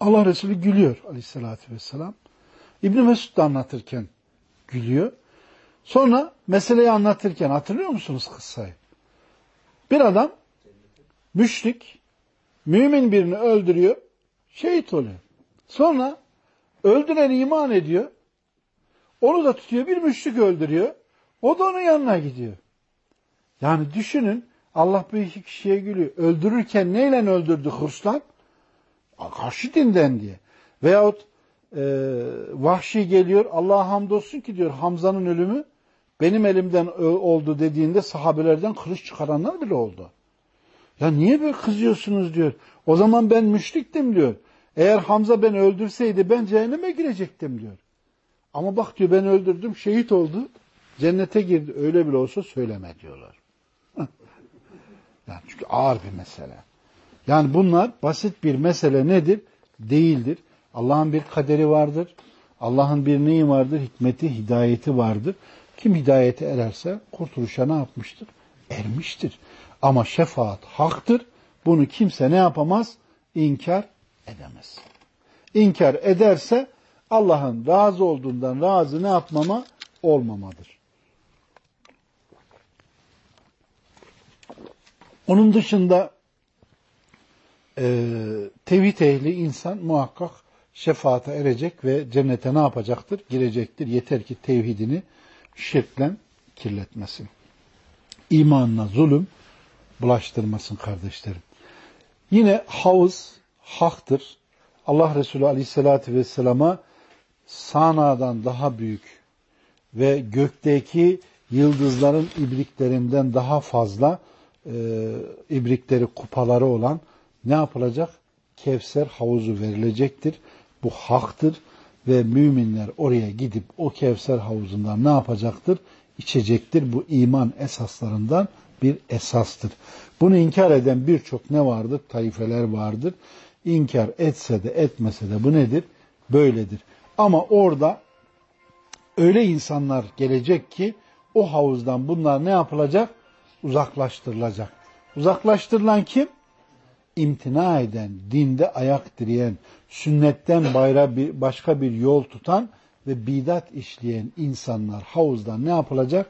[SPEAKER 1] Allah Resulü gülüyor aleyhissalatü vesselam. İbn Mesud da anlatırken gülüyor. Sonra meseleyi anlatırken hatırlıyor musunuz kıssayı? Bir adam müşrik mümin birini öldürüyor, şehit oluyor. Sonra öldüren iman ediyor. Onu da tutuyor bir müşrik öldürüyor. O da onun yanına gidiyor. Yani düşünün Allah bu iki kişiye gülüyor. Öldürürken neyle öldürdü hırslan? Karşı dinden diye. Veyahut e, vahşi geliyor Allah'a hamdolsun ki diyor Hamza'nın ölümü benim elimden oldu dediğinde sahabelerden kılıç çıkaranlar bile oldu. Ya niye böyle kızıyorsunuz diyor. O zaman ben müşriktim diyor. Eğer Hamza beni öldürseydi ben cehenneme girecektim diyor. Ama bak diyor ben öldürdüm şehit oldu. Cennete girdi. Öyle bile olsa söyleme diyorlar. yani çünkü ağır bir mesele. Yani bunlar basit bir mesele nedir? Değildir. Allah'ın bir kaderi vardır. Allah'ın bir neyi vardır? Hikmeti, hidayeti vardır. Kim hidayete ererse kurtuluşa ne yapmıştır? Ermiştir. Ama şefaat haktır. Bunu kimse ne yapamaz? İnkar edemez. İnkar ederse Allah'ın razı olduğundan razı ne yapmama? Olmamadır. Onun dışında e, tevhid ehli insan muhakkak şefaate erecek ve cennete ne yapacaktır? Girecektir. Yeter ki tevhidini şirkle kirletmesin. İmanına zulüm bulaştırmasın kardeşlerim. Yine havuz haktır. Allah Resulü Aleyhisselatü Vesselam'a sanadan daha büyük ve gökteki yıldızların ibriklerinden daha fazla e, ibrikleri, kupaları olan ne yapılacak? Kevser havuzu verilecektir. Bu haktır ve müminler oraya gidip o Kevser havuzundan ne yapacaktır? İçecektir. Bu iman esaslarından bir esastır. Bunu inkar eden birçok ne vardır? Taifeler vardır. İnkar etse de etmese de bu nedir? Böyledir. Ama orada öyle insanlar gelecek ki o havuzdan bunlar ne yapılacak? Uzaklaştırılacak. Uzaklaştırılan kim? İmtina eden, dinde ayak direyen, sünnetten bayra bir, başka bir yol tutan ve bidat işleyen insanlar havuzdan ne yapılacak?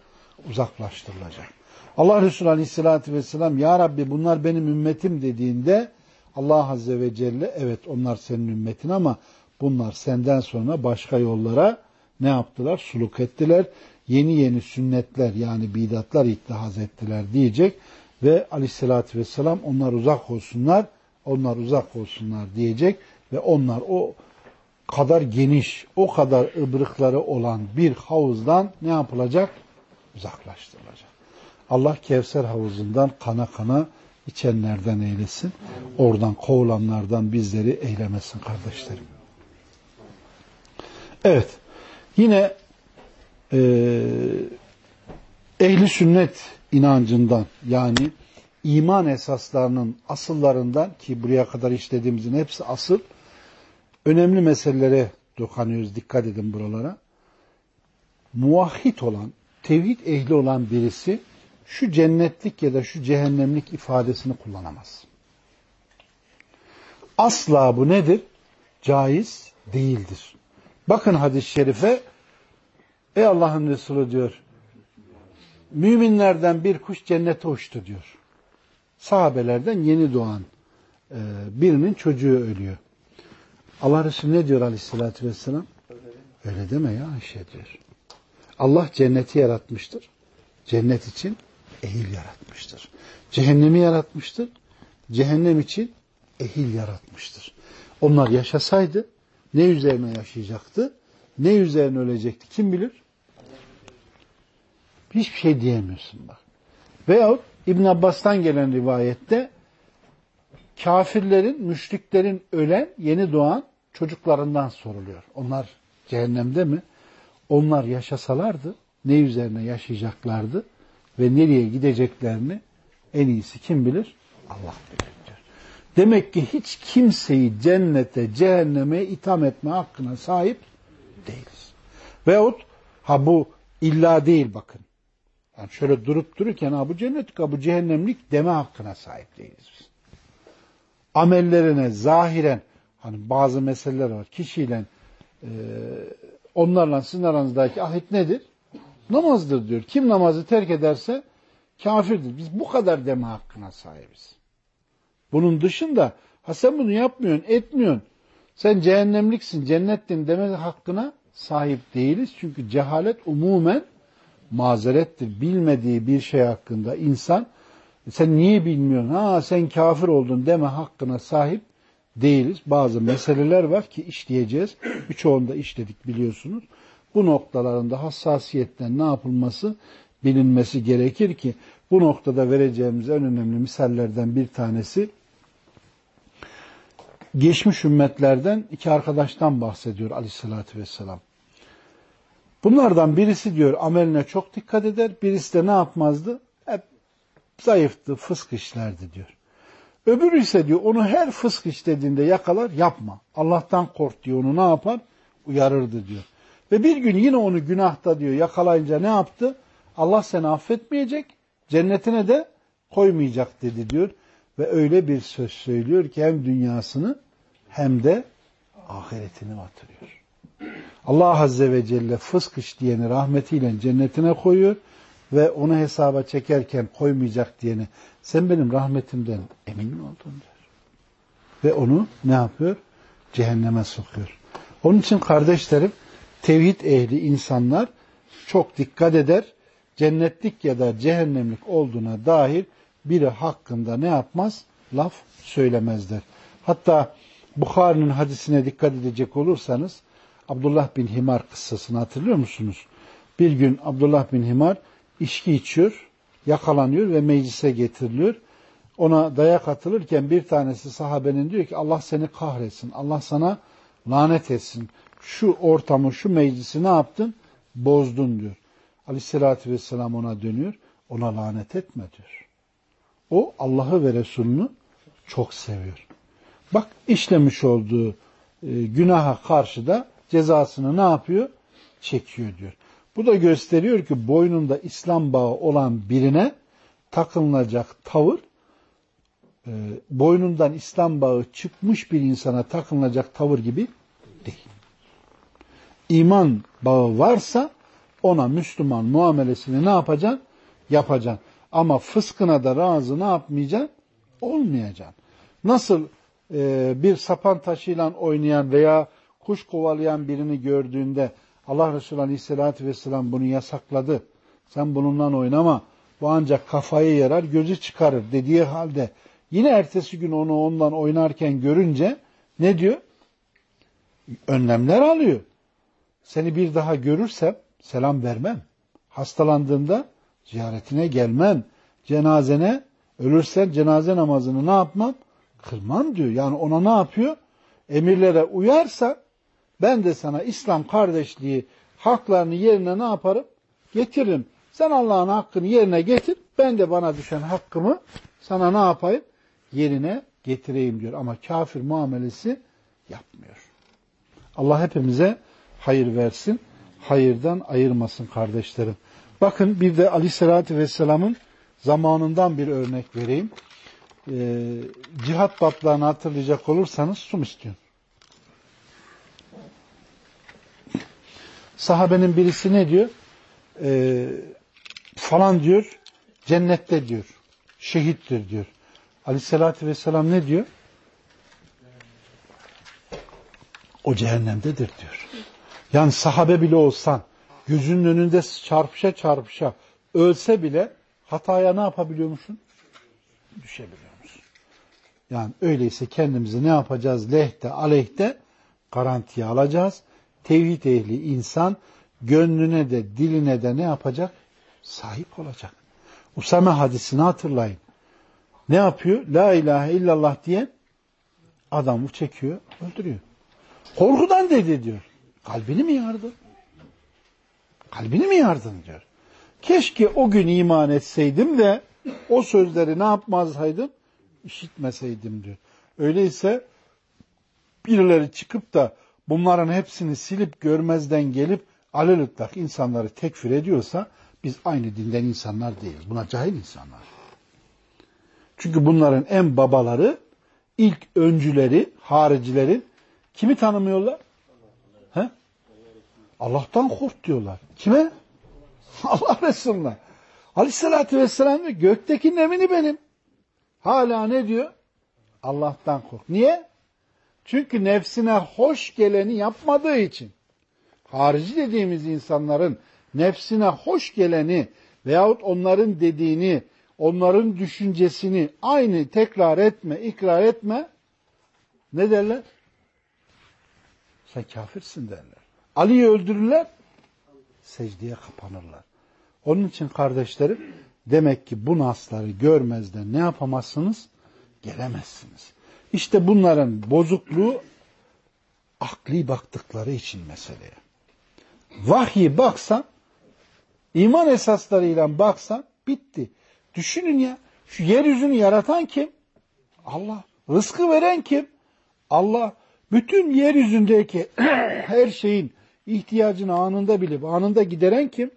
[SPEAKER 1] Uzaklaştırılacak. Allah Resulü Aleyhisselatü Vesselam Ya Rabbi bunlar benim ümmetim dediğinde Allah Azze ve Celle evet onlar senin ümmetin ama bunlar senden sonra başka yollara ne yaptılar? Suluk ettiler. Yeni yeni sünnetler yani bidatlar ittihaz ettiler diyecek ve aleyhissalatü vesselam onlar uzak olsunlar, onlar uzak olsunlar diyecek ve onlar o kadar geniş, o kadar ıbrıkları olan bir havuzdan ne yapılacak? Uzaklaştırılacak. Allah Kevser havuzundan kana kana içenlerden eylesin. Oradan kovulanlardan bizleri eylemesin kardeşlerim. Evet. Yine e, ehli sünnet inancından yani iman esaslarının asıllarından ki buraya kadar işlediğimizin hepsi asıl önemli meselelere dokanıyoruz. Dikkat edin buralara. Muvahhid olan, tevhid ehli olan birisi şu cennetlik ya da şu cehennemlik ifadesini kullanamaz. Asla bu nedir? Caiz değildir. Bakın hadis-i şerife Ey Allah'ın Resulü diyor müminlerden bir kuş cennete uçtu diyor. Sahabelerden yeni doğan e, birinin çocuğu ölüyor. Allah Resulü ne diyor aleyhissalatü vesselam? Öyle deme ya Ayşe diyor. Allah cenneti yaratmıştır. Cennet için ehil yaratmıştır. Cehennemi yaratmıştır. Cehennem için ehil yaratmıştır. Onlar yaşasaydı ne üzerine yaşayacaktı? Ne üzerine ölecekti? Kim bilir? Hiçbir şey diyemiyorsun bak. Veyahut İbn Abbas'tan gelen rivayette kafirlerin, müşriklerin ölen, yeni doğan çocuklarından soruluyor. Onlar cehennemde mi? Onlar yaşasalardı ne üzerine yaşayacaklardı ve nereye gideceklerini en iyisi kim bilir? Allah bilir diyor. Demek ki hiç kimseyi cennete, cehenneme itham etme hakkına sahip değiliz. Veyahut ha bu illa değil bakın. Yani şöyle durup dururken ha bu cennetlik, ha bu cehennemlik deme hakkına sahip değiliz biz. Amellerine zahiren hani bazı meseleler var. Kişiyle e, onlarla sizin aranızdaki ahit nedir? Namazdır diyor. Kim namazı terk ederse kafirdir. Biz bu kadar deme hakkına sahibiz. Bunun dışında ha sen bunu yapmıyorsun, etmiyorsun. Sen cehennemliksin, cennettin deme hakkına sahip değiliz. Çünkü cehalet umumen mazerettir. Bilmediği bir şey hakkında insan sen niye bilmiyorsun? Ha sen kafir oldun deme hakkına sahip değiliz. Bazı meseleler var ki işleyeceğiz. Birçoğunda işledik biliyorsunuz. Bu noktalarında hassasiyetten ne yapılması bilinmesi gerekir ki bu noktada vereceğimiz en önemli misallerden bir tanesi geçmiş ümmetlerden iki arkadaştan bahsediyor aleyhissalatü vesselam. Bunlardan birisi diyor ameline çok dikkat eder, birisi de ne yapmazdı? Hep zayıftı, fısk işlerdi diyor. Öbürü ise diyor onu her fısk işlediğinde yakalar, yapma. Allah'tan kork diyor, onu ne yapar? Uyarırdı diyor. Ve bir gün yine onu günahta diyor yakalayınca ne yaptı? Allah seni affetmeyecek, cennetine de koymayacak dedi diyor. Ve öyle bir söz söylüyor ki hem dünyasını hem de ahiretini batırıyor. Allah Azze ve Celle fısk işleyeni rahmetiyle cennetine koyuyor ve onu hesaba çekerken koymayacak diyeni sen benim rahmetimden emin mi oldun diyor. Ve onu ne yapıyor? Cehenneme sokuyor. Onun için kardeşlerim tevhid ehli insanlar çok dikkat eder. Cennetlik ya da cehennemlik olduğuna dair biri hakkında ne yapmaz? Laf söylemezler. Hatta Bukhari'nin hadisine dikkat edecek olursanız Abdullah bin Himar kıssasını hatırlıyor musunuz? Bir gün Abdullah bin Himar içki içiyor, yakalanıyor ve meclise getiriliyor. Ona dayak atılırken bir tanesi sahabenin diyor ki Allah seni kahretsin, Allah sana lanet etsin. Şu ortamı, şu meclisi ne yaptın? Bozdun diyor. Aleyhissalatü vesselam ona dönüyor. Ona lanet etme diyor. O Allah'ı ve Resulünü çok seviyor. Bak işlemiş olduğu e, günaha karşı da cezasını ne yapıyor? Çekiyor diyor. Bu da gösteriyor ki boynunda İslam bağı olan birine takınılacak tavır e, boynundan İslam bağı çıkmış bir insana takınılacak tavır gibi değil. İman bağı varsa ona Müslüman muamelesini ne yapacaksın? Yapacaksın. Ama fıskına da razı ne yapmayacaksın? Olmayacaksın. Nasıl e, bir sapan taşıyla oynayan veya kuş kovalayan birini gördüğünde Allah Resulü Aleyhisselatü Vesselam bunu yasakladı. Sen bununla oynama. Bu ancak kafayı yarar, gözü çıkarır dediği halde yine ertesi gün onu ondan oynarken görünce ne diyor? Önlemler alıyor. Seni bir daha görürsem selam vermem. Hastalandığında ziyaretine gelmem. Cenazene ölürsen cenaze namazını ne yapmam? Kılmam diyor. Yani ona ne yapıyor? Emirlere uyarsa ben de sana İslam kardeşliği haklarını yerine ne yaparım? Getiririm. Sen Allah'ın hakkını yerine getir. Ben de bana düşen hakkımı sana ne yapayım? Yerine getireyim diyor. Ama kafir muamelesi yapmıyor. Allah hepimize hayır versin. Hayırdan ayırmasın kardeşlerim. Bakın bir de Aleyhisselatü Vesselam'ın zamanından bir örnek vereyim. Ee, cihat bablarını hatırlayacak olursanız su istiyorsun. Sahabenin birisi ne diyor? Ee, falan diyor, cennette diyor, şehittir diyor. Aleyhissalatü vesselam ne diyor? O cehennemdedir diyor. Yani sahabe bile olsan, gözünün önünde çarpışa çarpışa ölse bile hataya ne yapabiliyormuşsun? Düşebiliyor musun? Yani öyleyse kendimizi ne yapacağız? Lehte, aleyhte garantiye alacağız tevhid ehli insan gönlüne de diline de ne yapacak? Sahip olacak. Usame hadisini hatırlayın. Ne yapıyor? La ilahe illallah diyen adamı çekiyor, öldürüyor. Korkudan dedi diyor. Kalbini mi yardı? Kalbini mi yardın diyor. Keşke o gün iman etseydim de o sözleri ne yapmazsaydım? İşitmeseydim diyor. Öyleyse birileri çıkıp da bunların hepsini silip görmezden gelip alelütlak insanları tekfir ediyorsa biz aynı dinden insanlar değiliz. Buna cahil insanlar. Çünkü bunların en babaları, ilk öncüleri, haricilerin kimi tanımıyorlar? Allah'tan kork diyorlar. Kime? Allah Resulü'ne. Aleyhissalatü vesselam diyor, gökteki nemini benim. Hala ne diyor? Allah'tan kork. Niye? Çünkü nefsine hoş geleni yapmadığı için. Harici dediğimiz insanların nefsine hoş geleni veyahut onların dediğini, onların düşüncesini aynı tekrar etme, ikrar etme ne derler? Sen kafirsin derler. Ali'yi öldürürler, secdeye kapanırlar. Onun için kardeşlerim demek ki bu nasları görmezden ne yapamazsınız? Gelemezsiniz. İşte bunların bozukluğu akli baktıkları için meseleye. Vahyi baksan, iman esaslarıyla baksan bitti. Düşünün ya, şu yeryüzünü yaratan kim? Allah. Rızkı veren kim? Allah. Bütün yeryüzündeki her şeyin ihtiyacını anında bilip anında gideren kim?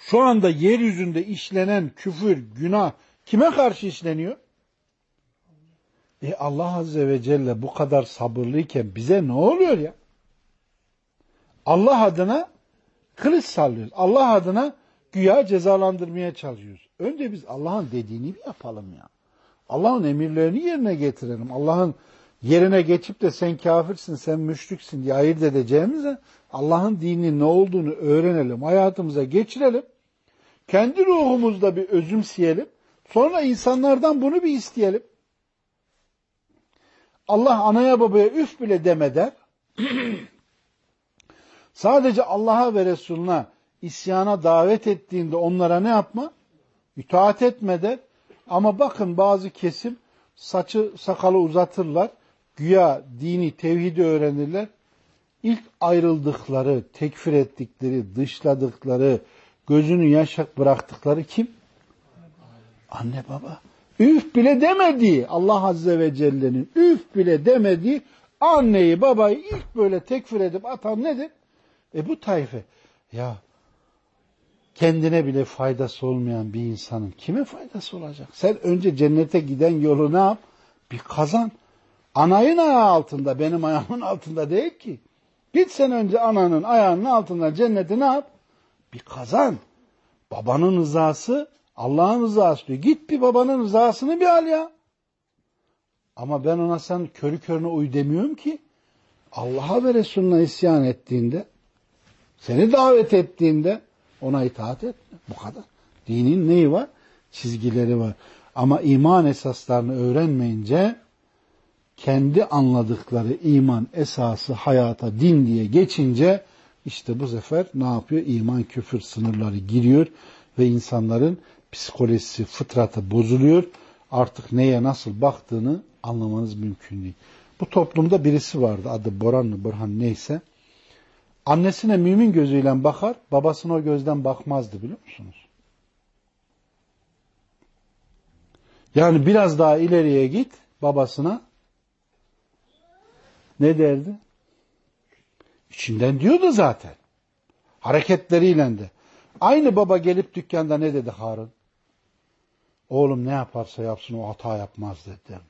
[SPEAKER 1] Şu anda yeryüzünde işlenen küfür, günah kime karşı işleniyor? E Allah Azze ve Celle bu kadar sabırlıyken bize ne oluyor ya? Allah adına kılıç sallıyoruz. Allah adına güya cezalandırmaya çalışıyoruz. Önce biz Allah'ın dediğini bir yapalım ya. Allah'ın emirlerini yerine getirelim. Allah'ın yerine geçip de sen kafirsin, sen müşriksin diye ayırt edeceğimize Allah'ın dininin ne olduğunu öğrenelim, hayatımıza geçirelim. Kendi ruhumuzda bir özümseyelim. Sonra insanlardan bunu bir isteyelim. Allah anaya babaya üf bile demeden sadece Allah'a ve Resulüne isyana davet ettiğinde onlara ne yapma? İtaat etmeden ama bakın bazı kesim saçı sakalı uzatırlar. Güya dini tevhidi öğrenirler. İlk ayrıldıkları, tekfir ettikleri, dışladıkları, gözünü yaşak bıraktıkları kim? Anne baba. Üf bile demediği Allah Azze ve Celle'nin üf bile demediği anneyi babayı ilk böyle tekfir edip atan nedir? E bu tayfe. Ya kendine bile faydası olmayan bir insanın kime faydası olacak? Sen önce cennete giden yolu ne yap? Bir kazan. Anayın ayağı altında, benim ayağımın altında değil ki. Git sen önce ananın ayağının altında cenneti ne yap? Bir kazan. Babanın rızası Allah'ın rızası diyor. Git bir babanın rızasını bir al ya. Ama ben ona sen körü körüne uy demiyorum ki. Allah'a ve Resulüne isyan ettiğinde, seni davet ettiğinde ona itaat et. Bu kadar. Dinin neyi var? Çizgileri var. Ama iman esaslarını öğrenmeyince kendi anladıkları iman esası hayata din diye geçince işte bu sefer ne yapıyor? İman küfür sınırları giriyor ve insanların psikolojisi, fıtratı bozuluyor. Artık neye nasıl baktığını anlamanız mümkün değil. Bu toplumda birisi vardı adı Boranlı Burhan neyse. Annesine mümin gözüyle bakar, babasına o gözden bakmazdı biliyor musunuz? Yani biraz daha ileriye git babasına ne derdi? İçinden diyordu zaten. Hareketleriyle de. Aynı baba gelip dükkanda ne dedi Harun? Oğlum ne yaparsa yapsın o hata yapmaz dedi.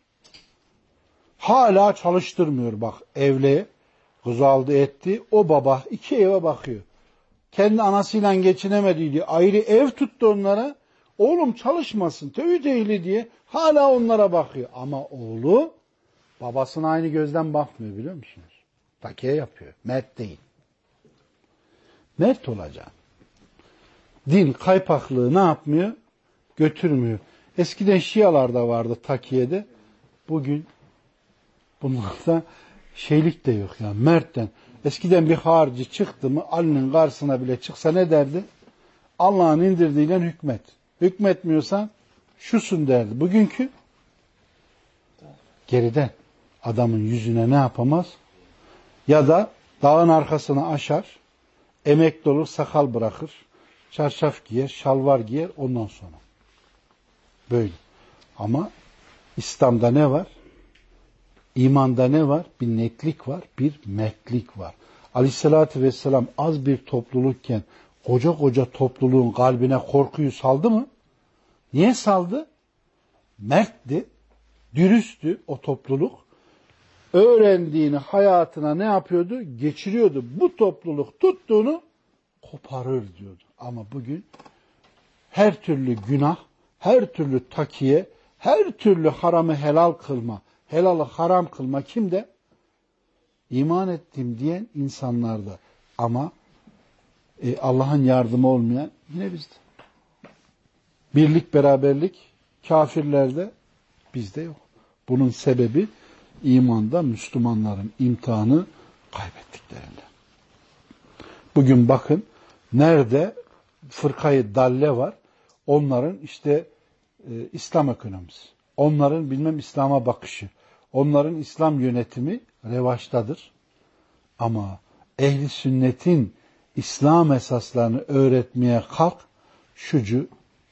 [SPEAKER 1] Hala çalıştırmıyor bak evli kız aldı etti. O baba iki eve bakıyor. Kendi anasıyla geçinemediği diye ayrı ev tuttu onlara. Oğlum çalışmasın tevhid ehli diye hala onlara bakıyor. Ama oğlu babasına aynı gözden bakmıyor biliyor musunuz? Takiye yapıyor. Mert değil. Mert olacak. Din kaypaklığı ne yapmıyor? Götürmüyor. Eskiden Şialarda vardı takiyede. Bugün bunlarda şeylik de yok yani Mert'ten. Eskiden bir harici çıktı mı Ali'nin karşısına bile çıksa ne derdi? Allah'ın indirdiğiyle hükmet. Hükmetmiyorsan şusun derdi. Bugünkü geriden adamın yüzüne ne yapamaz? Ya da dağın arkasına aşar, emekli olur, sakal bırakır, çarşaf giyer, şalvar giyer ondan sonra. Böyle. Ama İslam'da ne var? İmanda ne var? Bir netlik var, bir mertlik var. Aleyhissalatü vesselam az bir toplulukken koca koca topluluğun kalbine korkuyu saldı mı? Niye saldı? Mertti, dürüsttü o topluluk. Öğrendiğini hayatına ne yapıyordu? Geçiriyordu. Bu topluluk tuttuğunu koparır diyordu. Ama bugün her türlü günah, her türlü takiye, her türlü haramı helal kılma, helalı haram kılma kimde? İman ettim diyen insanlarda. Ama e, Allah'ın yardımı olmayan yine bizde. Birlik, beraberlik kafirlerde bizde yok. Bunun sebebi imanda Müslümanların imtihanı kaybettiklerinden. Bugün bakın nerede fırkayı dalle var. Onların işte e, İslam ekonomisi, onların bilmem İslam'a bakışı, onların İslam yönetimi revaçtadır. Ama ehli sünnetin İslam esaslarını öğretmeye kalk, şucu,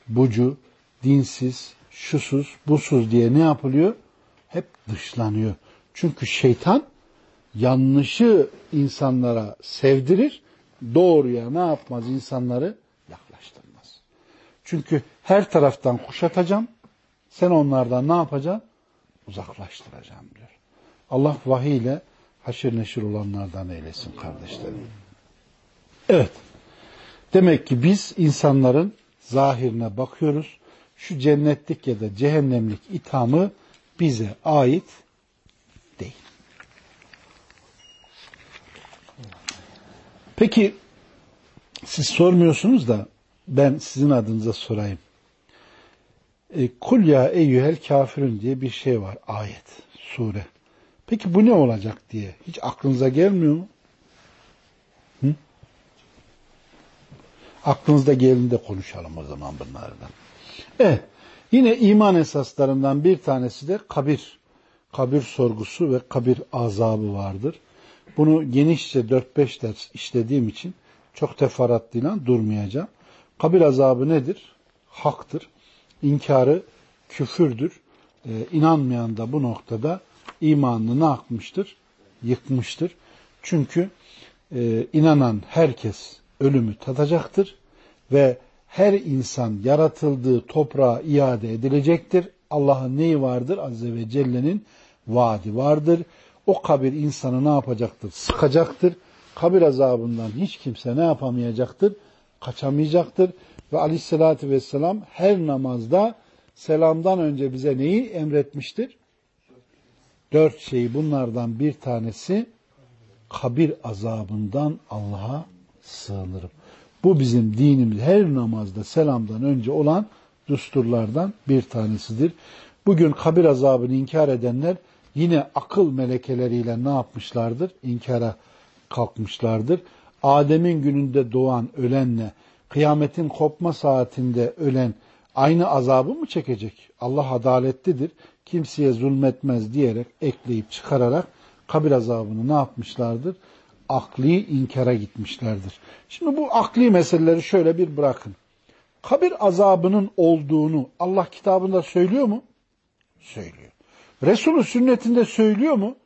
[SPEAKER 1] bucu, dinsiz, şusuz, busuz diye ne yapılıyor? Hep dışlanıyor. Çünkü şeytan yanlışı insanlara sevdirir, doğruya ne yapmaz insanları yaklaştırmaz. Çünkü her taraftan kuşatacağım, sen onlardan ne yapacaksın? Uzaklaştıracağım diyor. Allah vahiy ile haşir neşir olanlardan eylesin kardeşlerim. Evet. Demek ki biz insanların zahirine bakıyoruz. Şu cennetlik ya da cehennemlik ithamı bize ait değil. Peki siz sormuyorsunuz da ben sizin adınıza sorayım. E, Kul ya kafirun diye bir şey var ayet, sure. Peki bu ne olacak diye hiç aklınıza gelmiyor mu? Hı? Aklınızda geldiğinde konuşalım o zaman bunlardan. Evet. Yine iman esaslarından bir tanesi de kabir. Kabir sorgusu ve kabir azabı vardır. Bunu genişçe 4-5 ders işlediğim için çok teferruatıyla durmayacağım. Kabir azabı nedir? Haktır. İnkarı küfürdür. Ee, inanmayan da bu noktada imanını ne yapmıştır? Yıkmıştır. Çünkü e, inanan herkes ölümü tadacaktır ve her insan yaratıldığı toprağa iade edilecektir. Allah'ın neyi vardır? Azze ve Celle'nin vaadi vardır. O kabir insanı ne yapacaktır? Sıkacaktır. Kabir azabından hiç kimse ne yapamayacaktır? Kaçamayacaktır. Ve aleyhissalatü vesselam her namazda selamdan önce bize neyi emretmiştir? Dört şeyi bunlardan bir tanesi kabir azabından Allah'a sığınırım. Bu bizim dinimiz her namazda selamdan önce olan düsturlardan bir tanesidir. Bugün kabir azabını inkar edenler yine akıl melekeleriyle ne yapmışlardır? İnkara kalkmışlardır. Adem'in gününde doğan ölenle kıyametin kopma saatinde ölen aynı azabı mı çekecek? Allah adaletlidir. Kimseye zulmetmez diyerek ekleyip çıkararak kabir azabını ne yapmışlardır? Akli inkara gitmişlerdir. Şimdi bu akli meseleleri şöyle bir bırakın. Kabir azabının olduğunu Allah kitabında söylüyor mu? Söylüyor. Resulü sünnetinde söylüyor mu?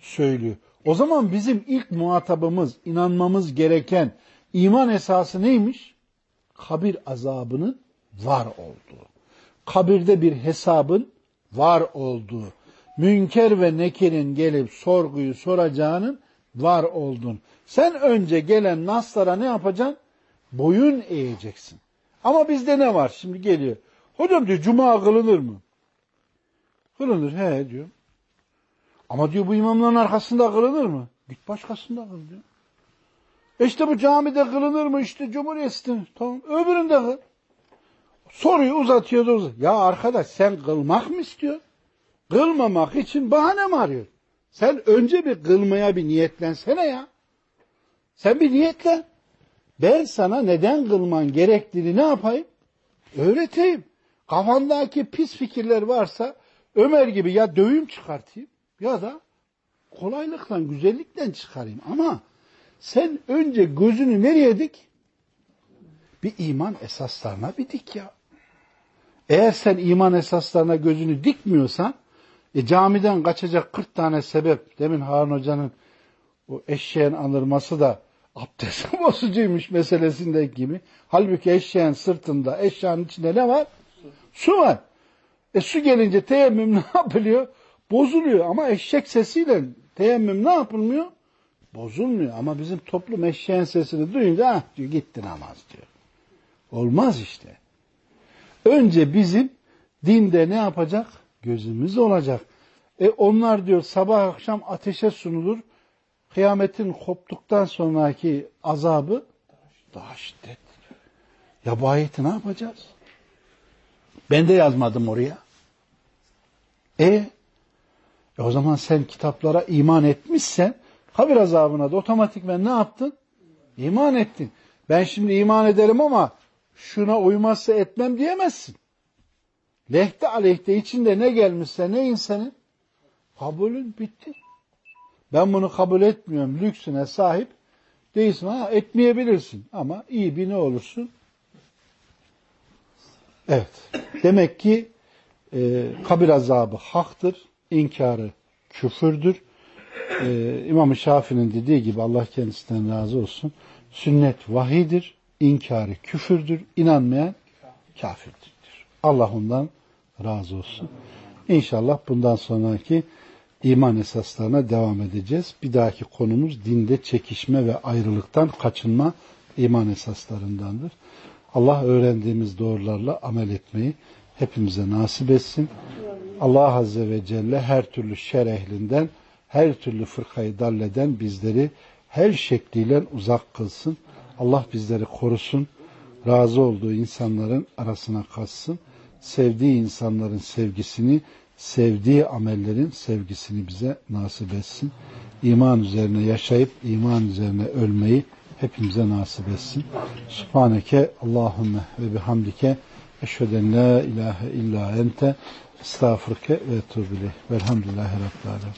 [SPEAKER 1] Söylüyor. O zaman bizim ilk muhatabımız, inanmamız gereken iman esası neymiş? Kabir azabının var olduğu. Kabirde bir hesabın var olduğu. Münker ve nekerin gelip sorguyu soracağının var olduğunu. Sen önce gelen naslara ne yapacaksın? Boyun eğeceksin. Ama bizde ne var? Şimdi geliyor. Hocam diyor cuma kılınır mı? Kılınır he diyor. Ama diyor bu imamların arkasında kılınır mı? Git başkasında kıl diyor. E işte bu camide kılınır mı? İşte Cumhuriyet'te. Tamam. Öbüründe kıl. Soruyu uzatıyor da uzatıyor. Ya arkadaş sen kılmak mı istiyor? Kılmamak için bahane mi arıyor? Sen önce bir kılmaya bir niyetlensene ya. Sen bir niyetle. Ben sana neden kılman gerektiğini ne yapayım? Öğreteyim. Kafandaki pis fikirler varsa Ömer gibi ya dövüm çıkartayım ya da kolaylıktan, güzellikten çıkarayım. Ama sen önce gözünü nereye dik? Bir iman esaslarına bir dik ya. Eğer sen iman esaslarına gözünü dikmiyorsan E camiden kaçacak 40 tane sebep. Demin Harun Hoca'nın o eşeğin anırması da abdest bozucuymuş meselesindeki gibi. Halbuki eşeğin sırtında, eşeğin içinde ne var? Su var. E su gelince teyemmüm ne yapılıyor? Bozuluyor ama eşek sesiyle teyemmüm ne yapılmıyor? Bozulmuyor ama bizim toplum eşeğin sesini duyunca ah diyor gitti namaz diyor. Olmaz işte. Önce bizim dinde ne yapacak? Gözümüz olacak. E onlar diyor sabah akşam ateşe sunulur. Kıyametin koptuktan sonraki azabı daha şiddetli. Ya bu ayeti ne yapacağız? Ben de yazmadım oraya. E, e o zaman sen kitaplara iman etmişsen kabir azabına da otomatikmen ne yaptın? İman ettin. Ben şimdi iman ederim ama şuna uymazsa etmem diyemezsin. Lehte aleyhte içinde ne gelmişse ne insanın kabulün bitti. Ben bunu kabul etmiyorum. Lüksüne sahip değilsin. Ha, etmeyebilirsin ama iyi bir ne olursun? Evet. Demek ki e, kabir azabı haktır. inkarı küfürdür. E, İmam-ı Şafii'nin dediği gibi Allah kendisinden razı olsun. Sünnet vahidir. inkarı küfürdür. inanmayan kafirdir. Allah ondan razı olsun. İnşallah bundan sonraki iman esaslarına devam edeceğiz. Bir dahaki konumuz dinde çekişme ve ayrılıktan kaçınma iman esaslarındandır. Allah öğrendiğimiz doğrularla amel etmeyi hepimize nasip etsin. Allah Azze ve Celle her türlü şer ehlinden, her türlü fırkayı dalleden bizleri her şekliyle uzak kılsın. Allah bizleri korusun. Razı olduğu insanların arasına katsın. Sevdiği insanların sevgisini, sevdiği amellerin sevgisini bize nasip etsin. İman üzerine yaşayıp iman üzerine ölmeyi hepimize nasip etsin. Subhaneke Allahümme ve bihamdike eşheden la ilahe illa ente estağfurke ve etubile velhamdülillahi rabbil alemin.